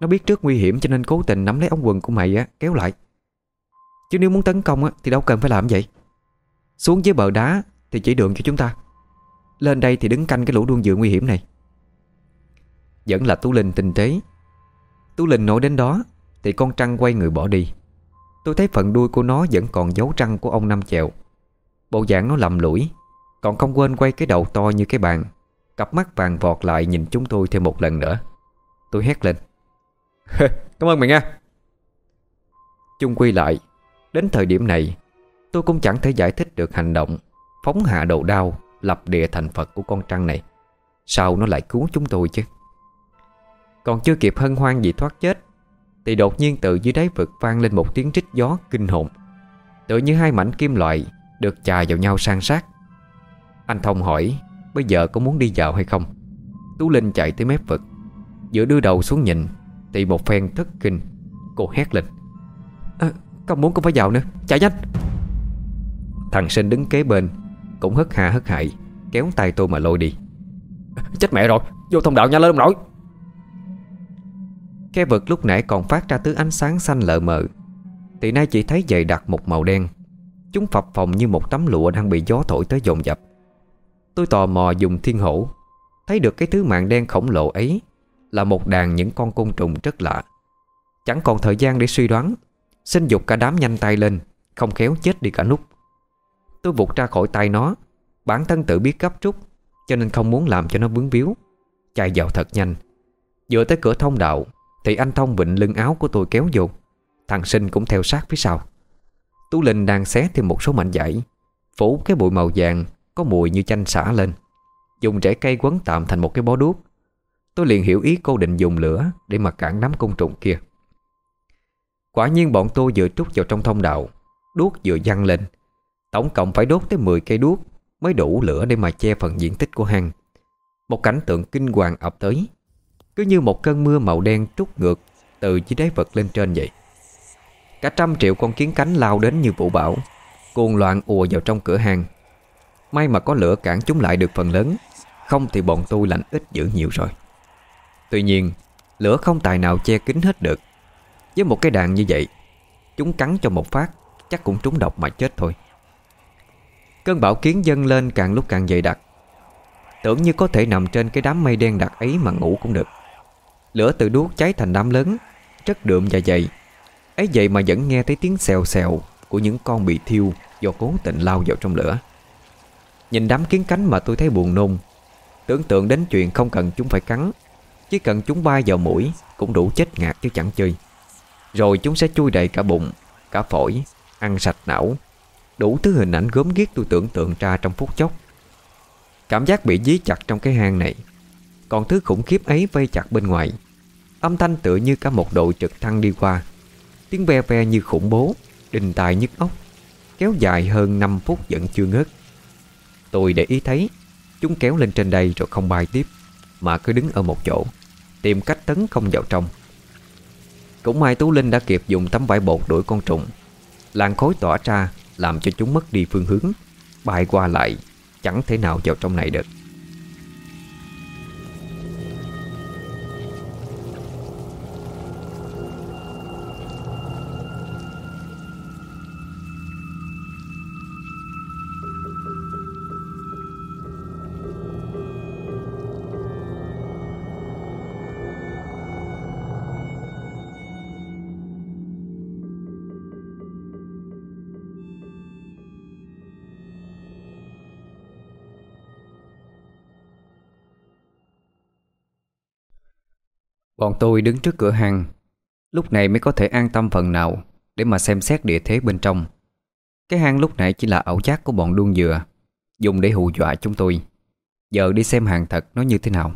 Nó biết trước nguy hiểm cho nên cố tình nắm lấy ống quần của mày á, Kéo lại. Chứ nếu muốn tấn công á, Thì đâu cần phải làm vậy. Xuống dưới bờ đá Thì chỉ đường cho chúng ta. Lên đây thì đứng canh cái lũ đuông dừa nguy hiểm này. Vẫn là Tú Linh tinh tế. Tú Linh nổi đến đó, Thì con trăng quay người bỏ đi. Tôi thấy phần đuôi của nó vẫn còn dấu trăng của ông Năm Chèo. Bộ dạng nó lầm lũi, Còn không quên quay cái đầu to như cái bàn. Cặp mắt vàng vọt lại nhìn chúng tôi thêm một lần nữa. Tôi hét lên. <laughs> Cảm ơn mày nha. Chung quy lại, Đến thời điểm này, Tôi cũng chẳng thể giải thích được hành động Phóng hạ đầu đao, Lập địa thành Phật của con trăng này. Sao nó lại cứu chúng tôi chứ? Còn chưa kịp hân hoan gì thoát chết Thì đột nhiên từ dưới đáy vực vang lên một tiếng trích gió kinh hồn. Tự như hai mảnh kim loại Được chà vào nhau sang sát. Anh Thông hỏi Bây giờ có muốn đi vào hay không? Tú Linh chạy tới mép vực Giữa đưa đầu xuống nhìn Thì một phen thất kinh Cô hét lên à, Không muốn cũng phải vào nữa Chạy nhanh. Thằng sinh đứng kế bên Cũng hất hà hất hại Kéo tay tôi mà lôi đi. Chết mẹ rồi Vô thông đạo nhanh lên ông nội. Cái vực lúc nãy còn phát ra thứ ánh sáng xanh lờ mờ. Thì nay chỉ thấy dày đặc một màu đen. Chúng phập phồng như một tấm lụa đang bị gió thổi tới dồn dập. Tôi tò mò dùng thiên hổ. Thấy được cái thứ mạng đen khổng lồ ấy Là một đàn những con côn trùng rất lạ. Chẳng còn thời gian để suy đoán. Xin dục cả đám nhanh tay lên, Không khéo chết đi cả nút. Tôi vụt ra khỏi tay nó. Bản thân tự biết gấp rút, Cho nên không muốn làm cho nó bướng biếu Chạy vào thật nhanh. Vừa tới cửa thông đạo thì anh Thông vịnh lưng áo của tôi kéo vô. Thằng sinh cũng theo sát phía sau. Tú Linh đang xé thêm một số mảnh vải, Phủ cái bụi màu vàng Có mùi như chanh xả lên. Dùng rễ cây quấn tạm thành một cái bó đuốc. Tôi liền hiểu ý cô định dùng lửa Để mà cản đám côn trùng kia. Quả nhiên bọn tôi vừa trút vào trong thông đạo, Đuốc vừa văng lên. Tổng cộng phải đốt tới 10 cây đuốc Mới đủ lửa để mà che phần diện tích của hang. Một cảnh tượng kinh hoàng ập tới. Cứ như một cơn mưa màu đen trút ngược Từ dưới đáy vật lên trên vậy. Cả trăm triệu con kiến cánh lao đến như vũ bão, Cuồng loạn ùa vào trong cửa hàng. May mà có lửa cản chúng lại được phần lớn, Không thì bọn tôi lạnh ít dữ nhiều rồi. Tuy nhiên, Lửa không tài nào che kín hết được. Với một cái đạn như vậy, Chúng cắn cho một phát, Chắc cũng trúng độc mà chết thôi. Cơn bão kiến dâng lên càng lúc càng dày đặc. Tưởng như có thể nằm trên cái đám mây đen đặc ấy mà ngủ cũng được. Lửa từ đuốc cháy thành đám lớn Rất đượm và dày. Ấy vậy mà vẫn nghe thấy tiếng xèo xèo Của những con bị thiêu Do cố tình lao vào trong lửa. Nhìn đám kiến cánh mà tôi thấy buồn nôn, Tưởng tượng đến chuyện không cần chúng phải cắn, Chỉ cần chúng bay vào mũi Cũng đủ chết ngạt chứ chẳng chơi. Rồi chúng sẽ chui đầy cả bụng, Cả phổi, Ăn sạch não, Đủ thứ hình ảnh gớm ghiếc tôi tưởng tượng ra trong phút chốc. Cảm giác bị dí chặt trong cái hang này còn thứ khủng khiếp ấy vây chặt bên ngoài. Âm thanh tựa như cả một đội trực thăng đi qua. Tiếng ve ve như khủng bố, Đình tài nhức óc, Kéo dài hơn 5 phút vẫn chưa ngớt. Tôi để ý thấy, Chúng kéo lên trên đây rồi không bay tiếp, Mà cứ đứng ở một chỗ, Tìm cách tấn công vào trong. Cũng may Tú Linh đã kịp dùng tấm vải bột đuổi con trùng. Làn khối tỏa ra, Làm cho chúng mất đi phương hướng, Bay qua lại, Chẳng thể nào vào trong này được. Bọn tôi đứng trước cửa hàng, Lúc này mới có thể an tâm phần nào Để mà xem xét địa thế bên trong. Cái hang lúc nãy chỉ là ảo giác của bọn đuông dừa, Dùng để hù dọa chúng tôi. Giờ đi xem hàng thật nó như thế nào.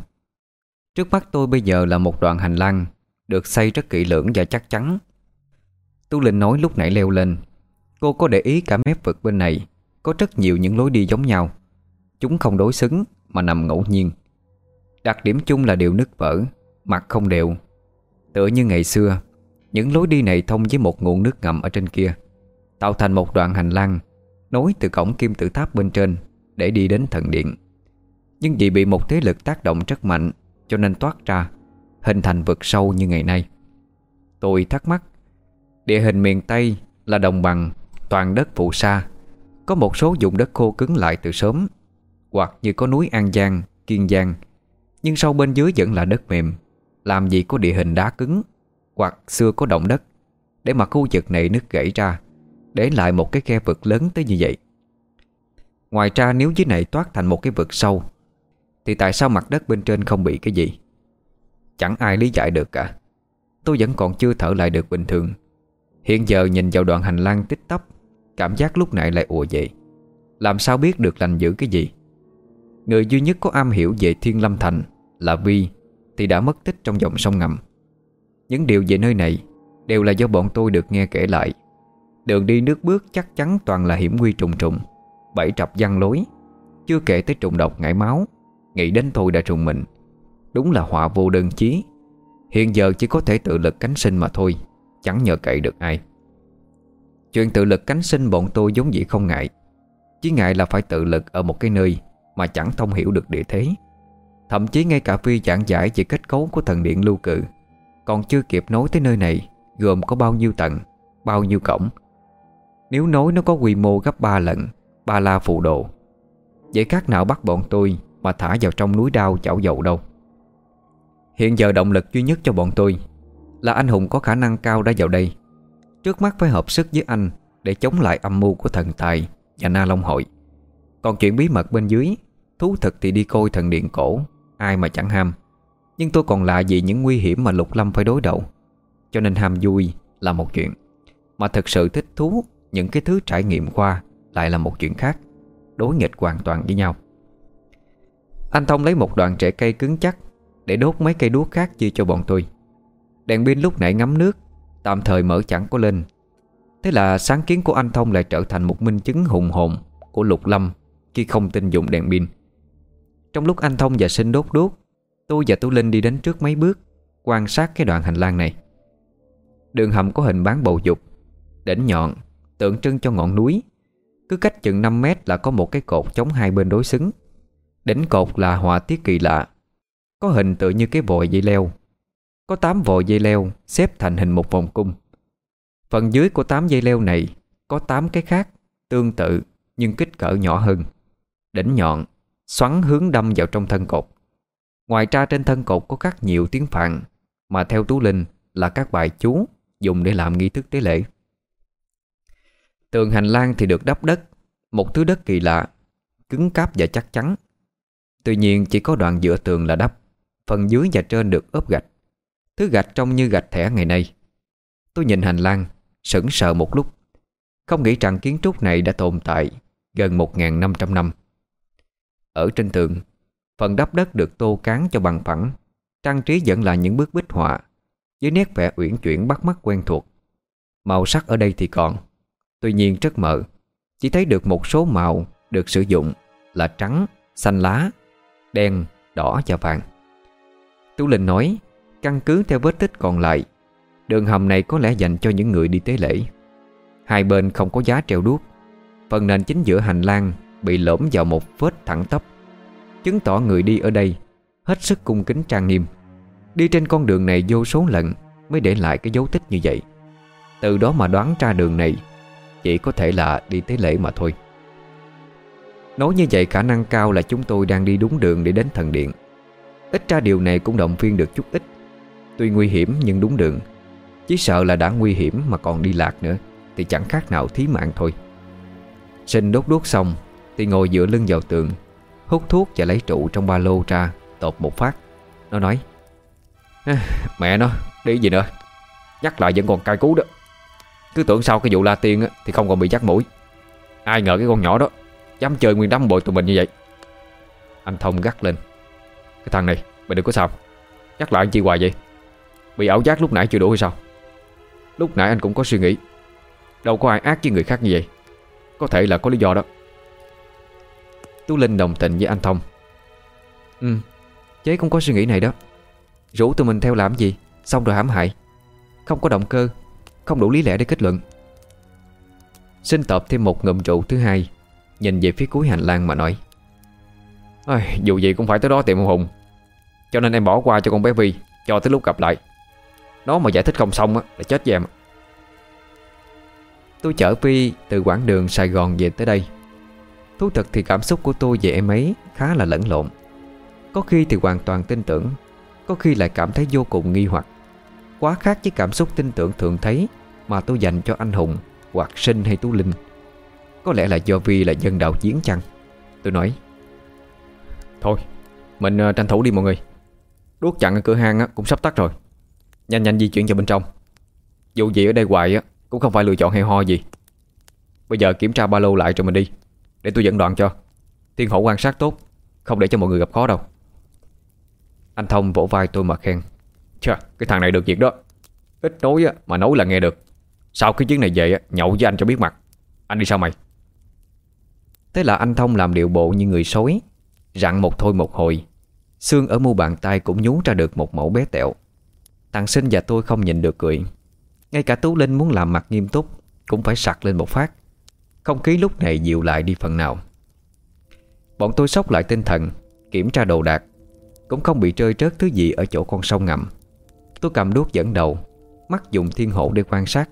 Trước mắt tôi bây giờ là một đoạn hành lang, Được xây rất kỹ lưỡng và chắc chắn. Tu Linh nói lúc nãy leo lên, Cô có để ý cả mép vực bên này, Có rất nhiều những lối đi giống nhau. Chúng không đối xứng Mà nằm ngẫu nhiên. Đặc điểm chung là đều nứt vỡ. Mặt không đều. Tựa như ngày xưa Những lối đi này thông với một nguồn nước ngầm ở trên kia Tạo thành một đoạn hành lang Nối từ cổng kim tự tháp bên trên Để đi đến thần điện. Nhưng vì bị một thế lực tác động rất mạnh Cho nên toát ra Hình thành vực sâu như ngày nay. Tôi thắc mắc Địa hình miền Tây là đồng bằng Toàn đất phụ sa Có một số vùng đất khô cứng lại từ sớm Hoặc như có núi An Giang, Kiên Giang Nhưng sâu bên dưới vẫn là đất mềm làm gì có địa hình đá cứng, Hoặc xưa có động đất. Để mà khu vực này nứt gãy ra, Để lại một cái khe vực lớn tới như vậy. Ngoài ra nếu dưới này toát thành một cái vực sâu, Thì tại sao mặt đất bên trên không bị cái gì? Chẳng ai lý giải được cả. Tôi vẫn còn chưa thở lại được bình thường. Hiện giờ nhìn vào đoạn hành lang tích tắp Cảm giác lúc nãy lại ùa dậy Làm sao biết được lành giữ cái gì? Người duy nhất có am hiểu về Thiên Lâm Thành Là Vi thì đã mất tích trong dòng sông ngầm. Những điều về nơi này Đều là do bọn tôi được nghe kể lại. Đường đi nước bước chắc chắn toàn là hiểm nguy trùng trùng Bảy trập văn lối, Chưa kể tới trùng độc ngải máu, Nghĩ đến thôi đã trùng mình. Đúng là họa vô đơn chí. Hiện giờ chỉ có thể tự lực cánh sinh mà thôi, Chẳng nhờ cậy được ai. Chuyện tự lực cánh sinh bọn tôi giống dĩ không ngại. Chỉ ngại là phải tự lực ở một cái nơi Mà chẳng thông hiểu được địa thế. Thậm chí ngay cả Phi giảng giải về kết cấu của thần điện lưu cự. Còn chưa kịp nối tới nơi này, Gồm có bao nhiêu tầng, Bao nhiêu cổng. Nếu nối nó có quy mô gấp 3 lần, Ba la phụ độ Vậy khác nào bắt bọn tôi Mà thả vào trong núi đao chảo dầu đâu. Hiện giờ động lực duy nhất cho bọn tôi Là anh Hùng có khả năng cao đã vào đây. Trước mắt phải hợp sức với anh Để chống lại âm mưu của thần tài Và Na Long Hội. Còn chuyện bí mật bên dưới, Thú thực thì đi coi thần điện cổ. Ai mà chẳng ham. Nhưng tôi còn lạ vì những nguy hiểm mà Lục Lâm phải đối đầu, Cho nên ham vui là một chuyện. Mà thực sự thích thú Những cái thứ trải nghiệm qua Lại là một chuyện khác, Đối nghịch hoàn toàn với nhau. Anh Thông lấy một đoạn trẻ cây cứng chắc Để đốt mấy cây đuốc khác chia cho bọn tôi. Đèn pin lúc nãy ngắm nước, Tạm thời mở chẳng có lên. Thế là sáng kiến của anh Thông lại trở thành một minh chứng hùng hồn Của Lục Lâm Khi không tin dụng đèn pin. Trong lúc anh Thông và Sinh đốt đốt Tôi và Tú Linh đi đến trước mấy bước, Quan sát cái đoạn hành lang này. Đường hầm có hình bán bầu dục, Đỉnh nhọn, Tượng trưng cho ngọn núi. Cứ cách chừng 5 mét là có một cái cột chống hai bên đối xứng. Đỉnh cột là họa tiết kỳ lạ, Có hình tựa như cái vòi dây leo. Có 8 vòi dây leo xếp thành hình một vòng cung. Phần dưới của 8 dây leo này Có 8 cái khác Tương tự nhưng kích cỡ nhỏ hơn. Đỉnh nhọn Xoắn hướng đâm vào trong thân cột. Ngoài ra trên thân cột có khắc nhiều tiếng Phạn, Mà theo Tú Linh là các bài chú Dùng để làm nghi thức tế lễ. Tường hành lang thì được đắp đất, Một thứ đất kỳ lạ, Cứng cáp và chắc chắn. Tuy nhiên chỉ có đoạn giữa tường là đắp, Phần dưới và trên được ốp gạch. Thứ gạch trông như gạch thẻ ngày nay. Tôi nhìn hành lang, Sững sờ một lúc. Không nghĩ rằng kiến trúc này đã tồn tại Gần 1.500 năm. Ở trên tường. Phần đắp đất được tô cán cho bằng phẳng Trang trí vẫn là những bức bích họa Với nét vẽ uyển chuyển bắt mắt quen thuộc. Màu sắc ở đây thì còn Tuy nhiên rất mờ Chỉ thấy được một số màu được sử dụng Là trắng, xanh lá, đen, đỏ và vàng. Tú Linh nói Căn cứ theo vết tích còn lại Đường hầm này có lẽ dành cho những người đi tế lễ. Hai bên không có giá treo đuốc Phần nền chính giữa hành lang Bị lõm vào một vết thẳng tắp. Chứng tỏ người đi ở đây Hết sức cung kính trang nghiêm. Đi trên con đường này vô số lần Mới để lại cái dấu tích như vậy. Từ đó mà đoán ra đường này Chỉ có thể là đi tế lễ mà thôi. Nói như vậy khả năng cao là chúng tôi đang đi đúng đường để đến thần điện. Ít ra điều này cũng động viên được chút ít. Tuy nguy hiểm nhưng đúng đường. Chỉ sợ là đã nguy hiểm mà còn đi lạc nữa, Thì chẳng khác nào thí mạng thôi. Sinh đốt đốt xong thì ngồi dựa lưng vào tường, Hút thuốc và lấy trụ trong ba lô ra Tột một phát. Nó nói Mẹ nó, đi gì nữa? Nhắc lại vẫn còn cay cú đó. Cứ tưởng sau cái vụ La Tiên Thì không còn bị chắc mũi. Ai ngờ cái con nhỏ đó, Dám chơi nguyên đám bội tụi mình như vậy. Anh Thông gắt lên, Cái thằng này, mày đừng có sao. Nhắc lại anh chi hoài vậy? Bị ảo giác lúc nãy chưa đủ hay sao? Lúc nãy anh cũng có suy nghĩ, Đâu có ai ác với người khác như vậy. Có thể là có lý do đó. Tú Linh đồng tình với anh Thông. Ừ Chế cũng có suy nghĩ này đó. Rủ tụi mình theo làm gì Xong rồi hãm hại. Không có động cơ Không đủ lý lẽ để kết luận. Xin tập thêm một ngụm rượu thứ hai Nhìn về phía cuối hành lang mà nói. Ôi, Dù gì cũng phải tới đó tìm ông Hùng Cho nên em bỏ qua cho con bé Vi Cho tới lúc gặp lại. Nó mà giải thích không xong á là chết với em Tôi chở Vi từ quãng đường Sài Gòn về tới đây. Thú thật thì cảm xúc của tôi về em ấy khá là lẫn lộn. Có khi thì hoàn toàn tin tưởng, Có khi lại cảm thấy vô cùng nghi hoặc. Quá khác với cảm xúc tin tưởng thường thấy Mà tôi dành cho anh Hùng, Hoặc Sinh hay Tú Linh. Có lẽ là do Vi là dân đạo chiến chăng? Tôi nói. Thôi, mình ờ, tranh thủ đi mọi người. Đuốc chặn ở cửa hang cũng sắp tắt rồi. Nhanh nhanh di chuyển vào bên trong. Dù gì ở đây hoài cũng không phải lựa chọn hay ho gì. Bây giờ kiểm tra ba lô lại rồi mình đi. Để tôi dẫn đoạn cho. Thiên hổ quan sát tốt, Không để cho mọi người gặp khó đâu. Anh Thông vỗ vai tôi mà khen. Chà, cái thằng này được việc đó. Ít nói mà nói là nghe được. Sau cái chuyến này về nhậu với anh cho biết mặt. Anh đi sao mày? Thế là anh Thông làm điệu bộ như người sói Rặn một thôi một hồi. Xương ở mu bàn tay cũng nhú ra được một mẫu bé tẹo. Tàng sinh và tôi không nhìn được cười. Ngay cả Tú Linh muốn làm mặt nghiêm túc, Cũng phải sặc lên một phát. Không khí lúc này dịu lại đi phần nào. Bọn tôi sốc lại tinh thần, Kiểm tra đồ đạc. Cũng không bị rơi rớt thứ gì ở chỗ con sông ngầm. Tôi cầm đuốc dẫn đầu, Mắt dùng thiên hộ để quan sát.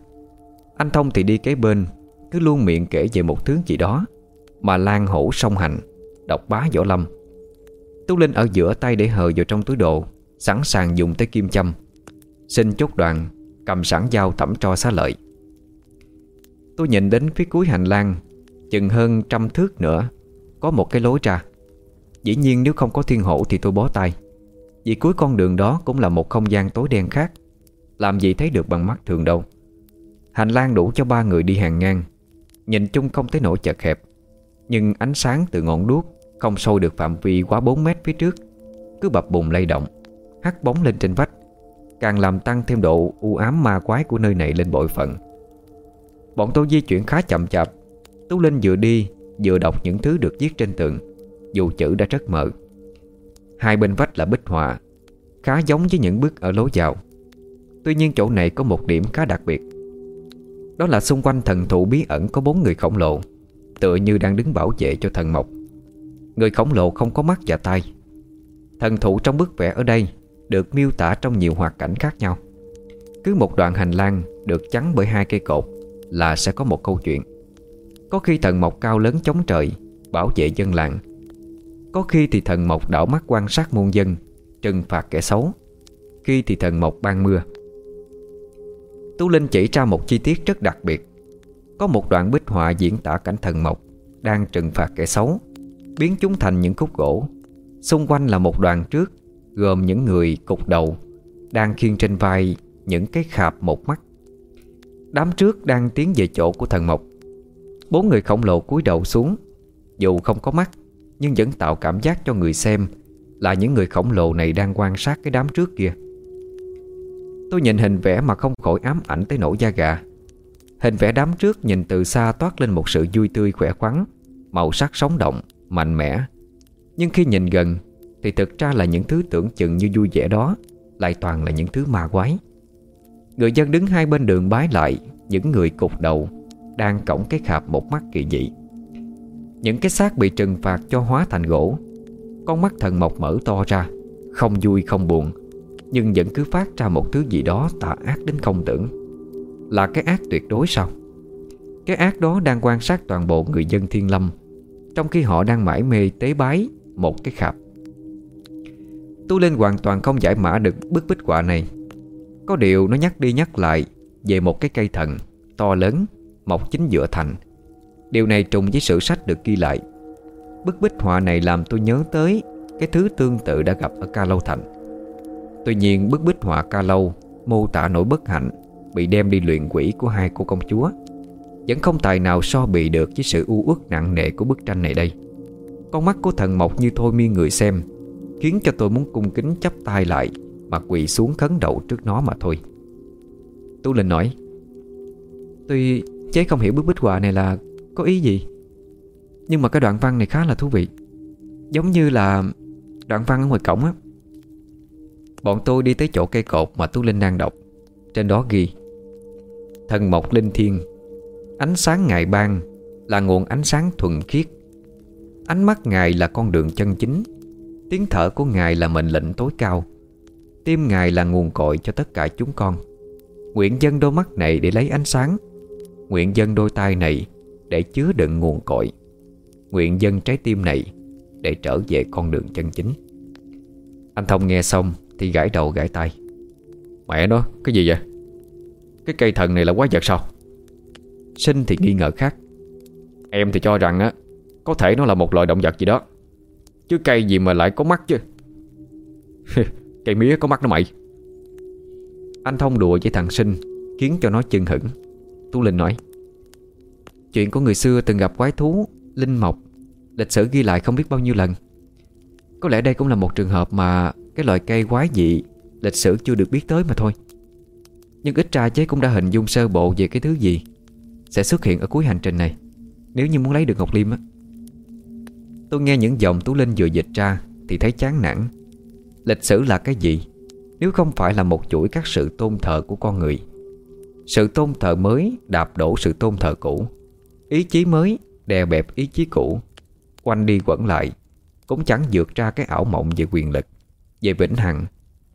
Anh Thông thì đi kế bên, Cứ luôn miệng kể về một thứ gì đó, Mà lan hổ song hành, Độc bá võ lâm. Tú Linh ở giữa tay để hờ vào trong túi đồ, Sẵn sàng dùng tới kim châm. Xin chốt đoàn, Cầm sẵn dao thẩm tro xá lợi. Tôi nhìn đến phía cuối hành lang, Chừng hơn trăm thước nữa, Có một cái lối ra. Dĩ nhiên nếu không có thiên hộ thì tôi bó tay, Vì cuối con đường đó cũng là một không gian tối đen khác. Làm gì thấy được bằng mắt thường đâu. Hành lang đủ cho ba người đi hàng ngang, Nhìn chung không thấy nổi chật hẹp, Nhưng ánh sáng từ ngọn đuốc Không sôi được phạm vi quá 4 mét phía trước, Cứ bập bùng lay động, Hắt bóng lên trên vách, Càng làm tăng thêm độ u ám ma quái của nơi này lên bội phận. Bọn tôi di chuyển khá chậm chạp. Tú Linh vừa đi, Vừa đọc những thứ được viết trên tường, Dù chữ đã rất mờ. Hai bên vách là bích họa, Khá giống với những bức ở lối vào. Tuy nhiên chỗ này có một điểm khá đặc biệt. Đó là xung quanh thần thụ bí ẩn Có bốn người khổng lồ, Tựa như đang đứng bảo vệ cho thần mộc. Người khổng lồ không có mắt và tay Thần thụ trong bức vẽ ở đây Được miêu tả trong nhiều hoạt cảnh khác nhau. Cứ một đoạn hành lang Được chắn bởi hai cây cột. Là sẽ có một câu chuyện. Có khi thần mộc cao lớn chống trời, Bảo vệ dân làng. Có khi thì thần mộc đảo mắt quan sát muôn dân, Trừng phạt kẻ xấu. Khi thì thần mộc ban mưa. Tú Linh chỉ ra một chi tiết rất đặc biệt. Có một đoạn bích họa diễn tả cảnh thần mộc Đang trừng phạt kẻ xấu, Biến chúng thành những khúc gỗ. Xung quanh là một đoàn trước, Gồm những người cục đầu Đang khiêng trên vai những cái khạp một mắt. Đám trước đang tiến về chỗ của thần mộc. Bốn người khổng lồ cúi đầu xuống. Dù không có mắt Nhưng vẫn tạo cảm giác cho người xem Là những người khổng lồ này đang quan sát cái đám trước kia. Tôi nhìn hình vẽ mà không khỏi ám ảnh tới nổi da gà. Hình vẽ đám trước nhìn từ xa toát lên một sự vui tươi khỏe khoắn Màu sắc sống động, mạnh mẽ. Nhưng khi nhìn gần Thì thực ra là những thứ tưởng chừng như vui vẻ đó Lại toàn là những thứ ma quái. Người dân đứng hai bên đường bái lại, Những người cục đầu, Đang cổng cái khạp một mắt kỳ dị. Những cái xác bị trừng phạt cho hóa thành gỗ. Con mắt thần mộc mở to ra, Không vui không buồn, Nhưng vẫn cứ phát ra một thứ gì đó tà ác đến không tưởng. Là cái ác tuyệt đối sao? Cái ác đó đang quan sát toàn bộ người dân thiên lâm, Trong khi họ đang mải mê tế bái Một cái khạp. Tu Linh hoàn toàn không giải mã được bức bích họa này có điều nó nhắc đi nhắc lại Về một cái cây thần To lớn, Mọc chính giữa thành. Điều này trùng với sự sách được ghi lại. Bức bích họa này làm tôi nhớ tới Cái thứ tương tự đã gặp ở Ca Lâu Thành. Tuy nhiên, bức bích họa Ca Lâu Mô tả nỗi bất hạnh Bị đem đi luyện quỷ của hai cô công chúa. Vẫn không tài nào so bì được Với sự u uất nặng nề của bức tranh này đây. Con mắt của thần mộc như thôi miên người xem, Khiến cho tôi muốn cung kính chắp tay lại mà quỳ xuống khấn đậu trước nó mà thôi. Tú Linh nói, Tuy chế không hiểu bức bích họa này là có ý gì, Nhưng mà cái đoạn văn này khá là thú vị. Giống như là đoạn văn ở ngoài cổng á. Bọn tôi đi tới chỗ cây cột mà Tú Linh đang đọc. Trên đó ghi, Thần mộc linh thiên, Ánh sáng ngài ban Là nguồn ánh sáng thuần khiết. Ánh mắt ngài là con đường chân chính. Tiếng thở của ngài là mệnh lệnh tối cao. Tim Ngài là nguồn cội cho tất cả chúng con. Nguyện dân đôi mắt này để lấy ánh sáng. Nguyện dân đôi tay này Để chứa đựng nguồn cội. Nguyện dân trái tim này Để trở về con đường chân chính. Anh Thông nghe xong Thì gãi đầu gãi tay Mẹ nó, cái gì vậy? Cái cây thần này là quá vật sao? Sinh thì nghi ngờ khác. Em thì cho rằng á Có thể nó là một loại động vật gì đó. Chứ cây gì mà lại có mắt chứ? <laughs> Cây mía có mắt nó mày. Anh thông đùa với thằng sinh, Khiến cho nó chừng hững Tú Linh nói, Chuyện của người xưa từng gặp quái thú, Linh mộc. Lịch sử ghi lại không biết bao nhiêu lần. Có lẽ đây cũng là một trường hợp mà Cái loại cây quái dị, Lịch sử chưa được biết tới mà thôi. Nhưng ít ra chế cũng đã hình dung sơ bộ Về cái thứ gì Sẽ xuất hiện ở cuối hành trình này, Nếu như muốn lấy được Ngọc Liêm á. Tôi nghe những dòng Tú Linh vừa dịch ra Thì thấy chán nản. Lịch sử là cái gì? Nếu không phải là một chuỗi các sự tôn thờ của con người. Sự tôn thờ mới đạp đổ sự tôn thờ cũ. Ý chí mới đè bẹp ý chí cũ. Quanh đi quẩn lại, Cũng chẳng vượt ra cái ảo mộng về quyền lực, Về vĩnh hằng,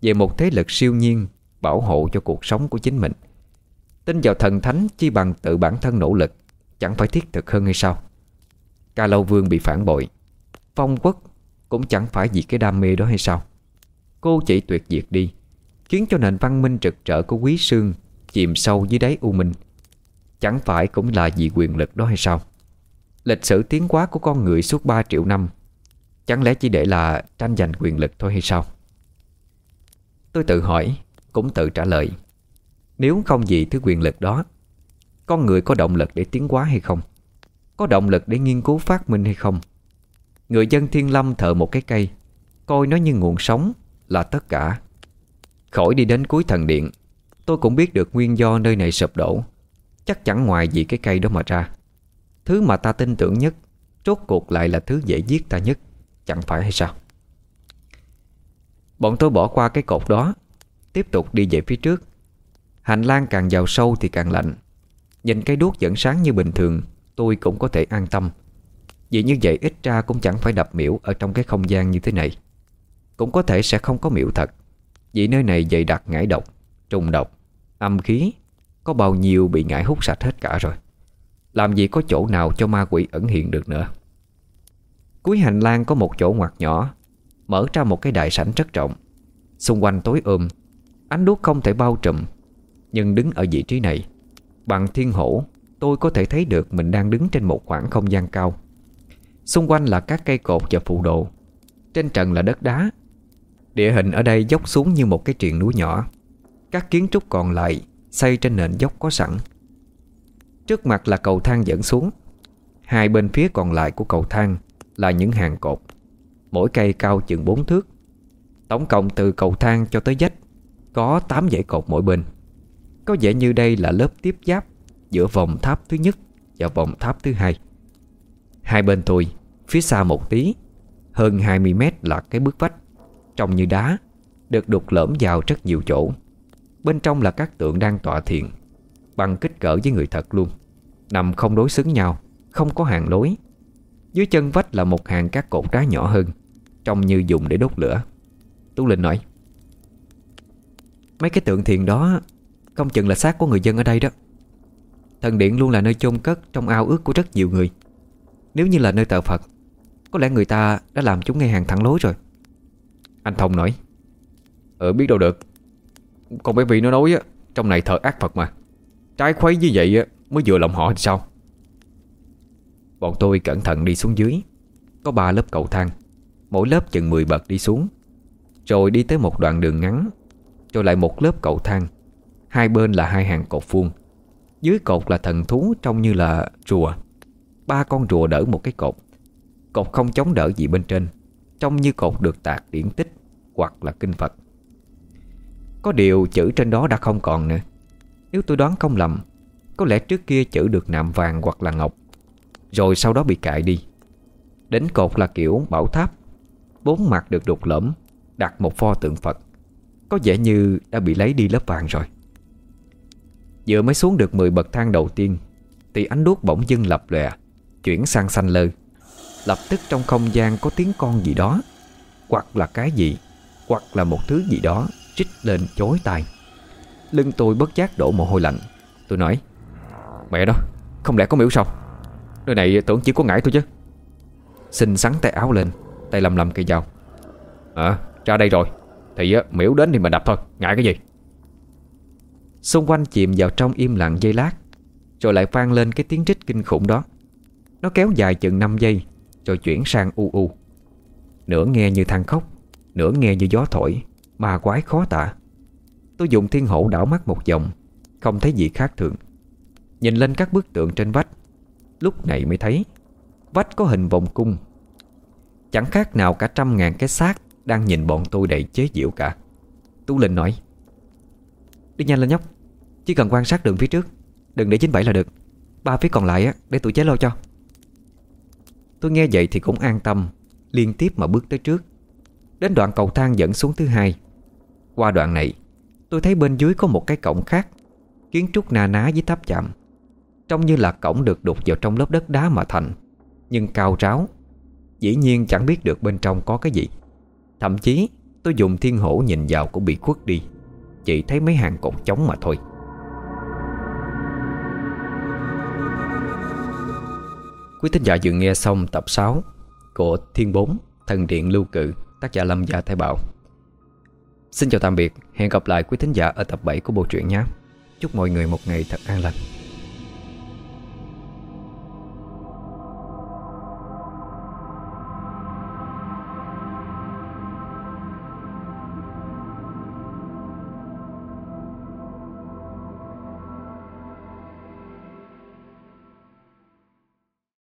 Về một thế lực siêu nhiên Bảo hộ cho cuộc sống của chính mình. Tin vào thần thánh chi bằng tự bản thân nỗ lực, Chẳng phải thiết thực hơn hay sao? Ca Lâu Vương bị phản bội, Phong quốc cũng chẳng phải vì cái đam mê đó hay sao? Cô chỉ tuyệt diệt đi, Khiến cho nền văn minh trực trở của quý sương Chìm sâu dưới đáy u minh. Chẳng phải cũng là vì quyền lực đó hay sao? Lịch sử tiến hóa của con người suốt 3 triệu năm, Chẳng lẽ chỉ để là tranh giành quyền lực thôi hay sao? Tôi tự hỏi, Cũng tự trả lời, Nếu không vì thứ quyền lực đó, Con người có động lực để tiến hóa hay không? Có động lực để nghiên cứu phát minh hay không? Người dân thiên lâm thợ một cái cây, Coi nó như nguồn sống là tất cả. Khỏi đi đến cuối thần điện, Tôi cũng biết được nguyên do nơi này sụp đổ. Chắc chẳng ngoài gì cái cây đó mà ra. Thứ mà ta tin tưởng nhất, Rốt cuộc lại là thứ dễ giết ta nhất, Chẳng phải hay sao? Bọn tôi bỏ qua cái cột đó, Tiếp tục đi về phía trước. Hành lang càng vào sâu thì càng lạnh. Nhìn cái đuốc vẫn sáng như bình thường, Tôi cũng có thể an tâm. Vì như vậy ít ra cũng chẳng phải đập miễu Ở trong cái không gian như thế này. Cũng có thể sẽ không có miệu thật. Vì nơi này dày đặc ngải độc Trùng độc, âm khí Có bao nhiêu bị ngải hút sạch hết cả rồi. Làm gì có chỗ nào cho ma quỷ ẩn hiện được nữa. Cuối hành lang có một chỗ ngoặt nhỏ Mở ra một cái đại sảnh rất rộng. Xung quanh tối ôm Ánh đuốc không thể bao trùm Nhưng đứng ở vị trí này Bằng thiên hổ Tôi có thể thấy được mình đang đứng trên một khoảng không gian cao. Xung quanh là các cây cột và phụ đồ. Trên trần là đất đá Địa hình ở đây dốc xuống như một cái triền núi nhỏ. Các kiến trúc còn lại Xây trên nền dốc có sẵn. Trước mặt là cầu thang dẫn xuống. Hai bên phía còn lại của cầu thang Là những hàng cột. Mỗi cây cao chừng 4 thước. Tổng cộng từ cầu thang cho tới dách, Có 8 dãy cột mỗi bên. Có vẻ như đây là lớp tiếp giáp Giữa vòng tháp thứ nhất Và vòng tháp thứ hai. Hai bên tôi, Phía xa một tí, Hơn 20 mét là cái bức vách. Trông như đá, Được đục lõm vào rất nhiều chỗ. Bên trong là các tượng đang tọa thiền, Bằng kích cỡ với người thật luôn, Nằm không đối xứng nhau, Không có hàng lối. Dưới chân vách là một hàng các cột đá nhỏ hơn, Trông như dùng để đốt lửa. Tú Linh nói, Mấy cái tượng thiền đó, Không chừng là xác của người dân ở đây đó. Thần điện luôn là nơi chôn cất Trong ao ước của rất nhiều người. Nếu như là nơi thờ Phật, Có lẽ người ta đã làm chúng ngay hàng thẳng lối rồi. Anh Thông nói. Ờ biết đâu được. Còn bởi vì nó nói á, Trong này thờ ác Phật mà. Trái khuấy như vậy á, Mới vừa lòng họ thì sao? Bọn tôi cẩn thận đi xuống dưới. Có ba lớp cầu thang. Mỗi lớp chừng 10 bậc đi xuống. Rồi đi tới một đoạn đường ngắn. Rồi lại một lớp cầu thang. Hai bên là hai hàng cột vuông. Dưới cột là thần thú trông như là rùa. Ba con rùa đỡ một cái cột. Cột không chống đỡ gì bên trên. Trông như cột được tạc điển tích Hoặc là kinh Phật. Có điều chữ trên đó đã không còn nữa. Nếu tôi đoán không lầm, Có lẽ trước kia chữ được nạm vàng hoặc là ngọc, Rồi sau đó bị cại đi. Đến cột là kiểu bảo tháp, Bốn mặt được đục lõm, Đặt một pho tượng Phật. Có vẻ như đã bị lấy đi lớp vàng rồi. Vừa mới xuống được 10 bậc thang đầu tiên, Thì ánh đuốc bỗng dưng lập lòe, Chuyển sang xanh lơ. Lập tức trong không gian có tiếng con gì đó. Hoặc là cái gì Hoặc là một thứ gì đó Trích lên chối tai. Lưng tôi bất giác đổ mồ hôi lạnh. Tôi nói Mẹ đó, không lẽ có miễu sao? Nơi này tưởng chỉ có ngải thôi chứ. Xin sắn tay áo lên Tay lầm lầm cây dao. À ra đây rồi. Thì miễu đến thì mình đập thôi. Ngại cái gì? Xung quanh chìm vào trong im lặng giây lát Rồi lại vang lên cái tiếng rít kinh khủng đó. Nó kéo dài chừng 5 giây rồi chuyển sang u u. Nửa nghe như than khóc, Nửa nghe như gió thổi Mà quái khó tả. Tôi dùng thiên hổ đảo mắt một vòng, Không thấy gì khác thường. Nhìn lên các bức tượng trên vách, Lúc này mới thấy, Vách có hình vòng cung. Chẳng khác nào cả trăm ngàn cái xác Đang nhìn bọn tôi đầy chế diệu cả. Tú Linh nói, Đi nhanh lên nhóc, Chỉ cần quan sát đường phía trước, Đừng để chín bảy là được. Ba phía còn lại á, để tụi chế lo cho. Tôi nghe vậy thì cũng an tâm, Liên tiếp mà bước tới trước. Đến đoạn cầu thang dẫn xuống thứ hai. Qua đoạn này, Tôi thấy bên dưới có một cái cổng khác, Kiến trúc na ná với tháp chạm. Trông như là cổng được đục vào trong lớp đất đá mà thành, Nhưng cao ráo. Dĩ nhiên chẳng biết được bên trong có cái gì. Thậm chí, Tôi dùng thiên hổ nhìn vào cũng bị khuất đi. Chỉ thấy mấy hàng cột trống mà thôi. Quý thính giả vừa nghe xong tập 6 Của Thiên Bốn Thần Điện Lưu Cự, Tác giả Lâm Gia Thái Bảo. Xin chào tạm biệt, Hẹn gặp lại quý thính giả ở tập 7 của bộ truyện nhé. Chúc mọi người một ngày thật an lành.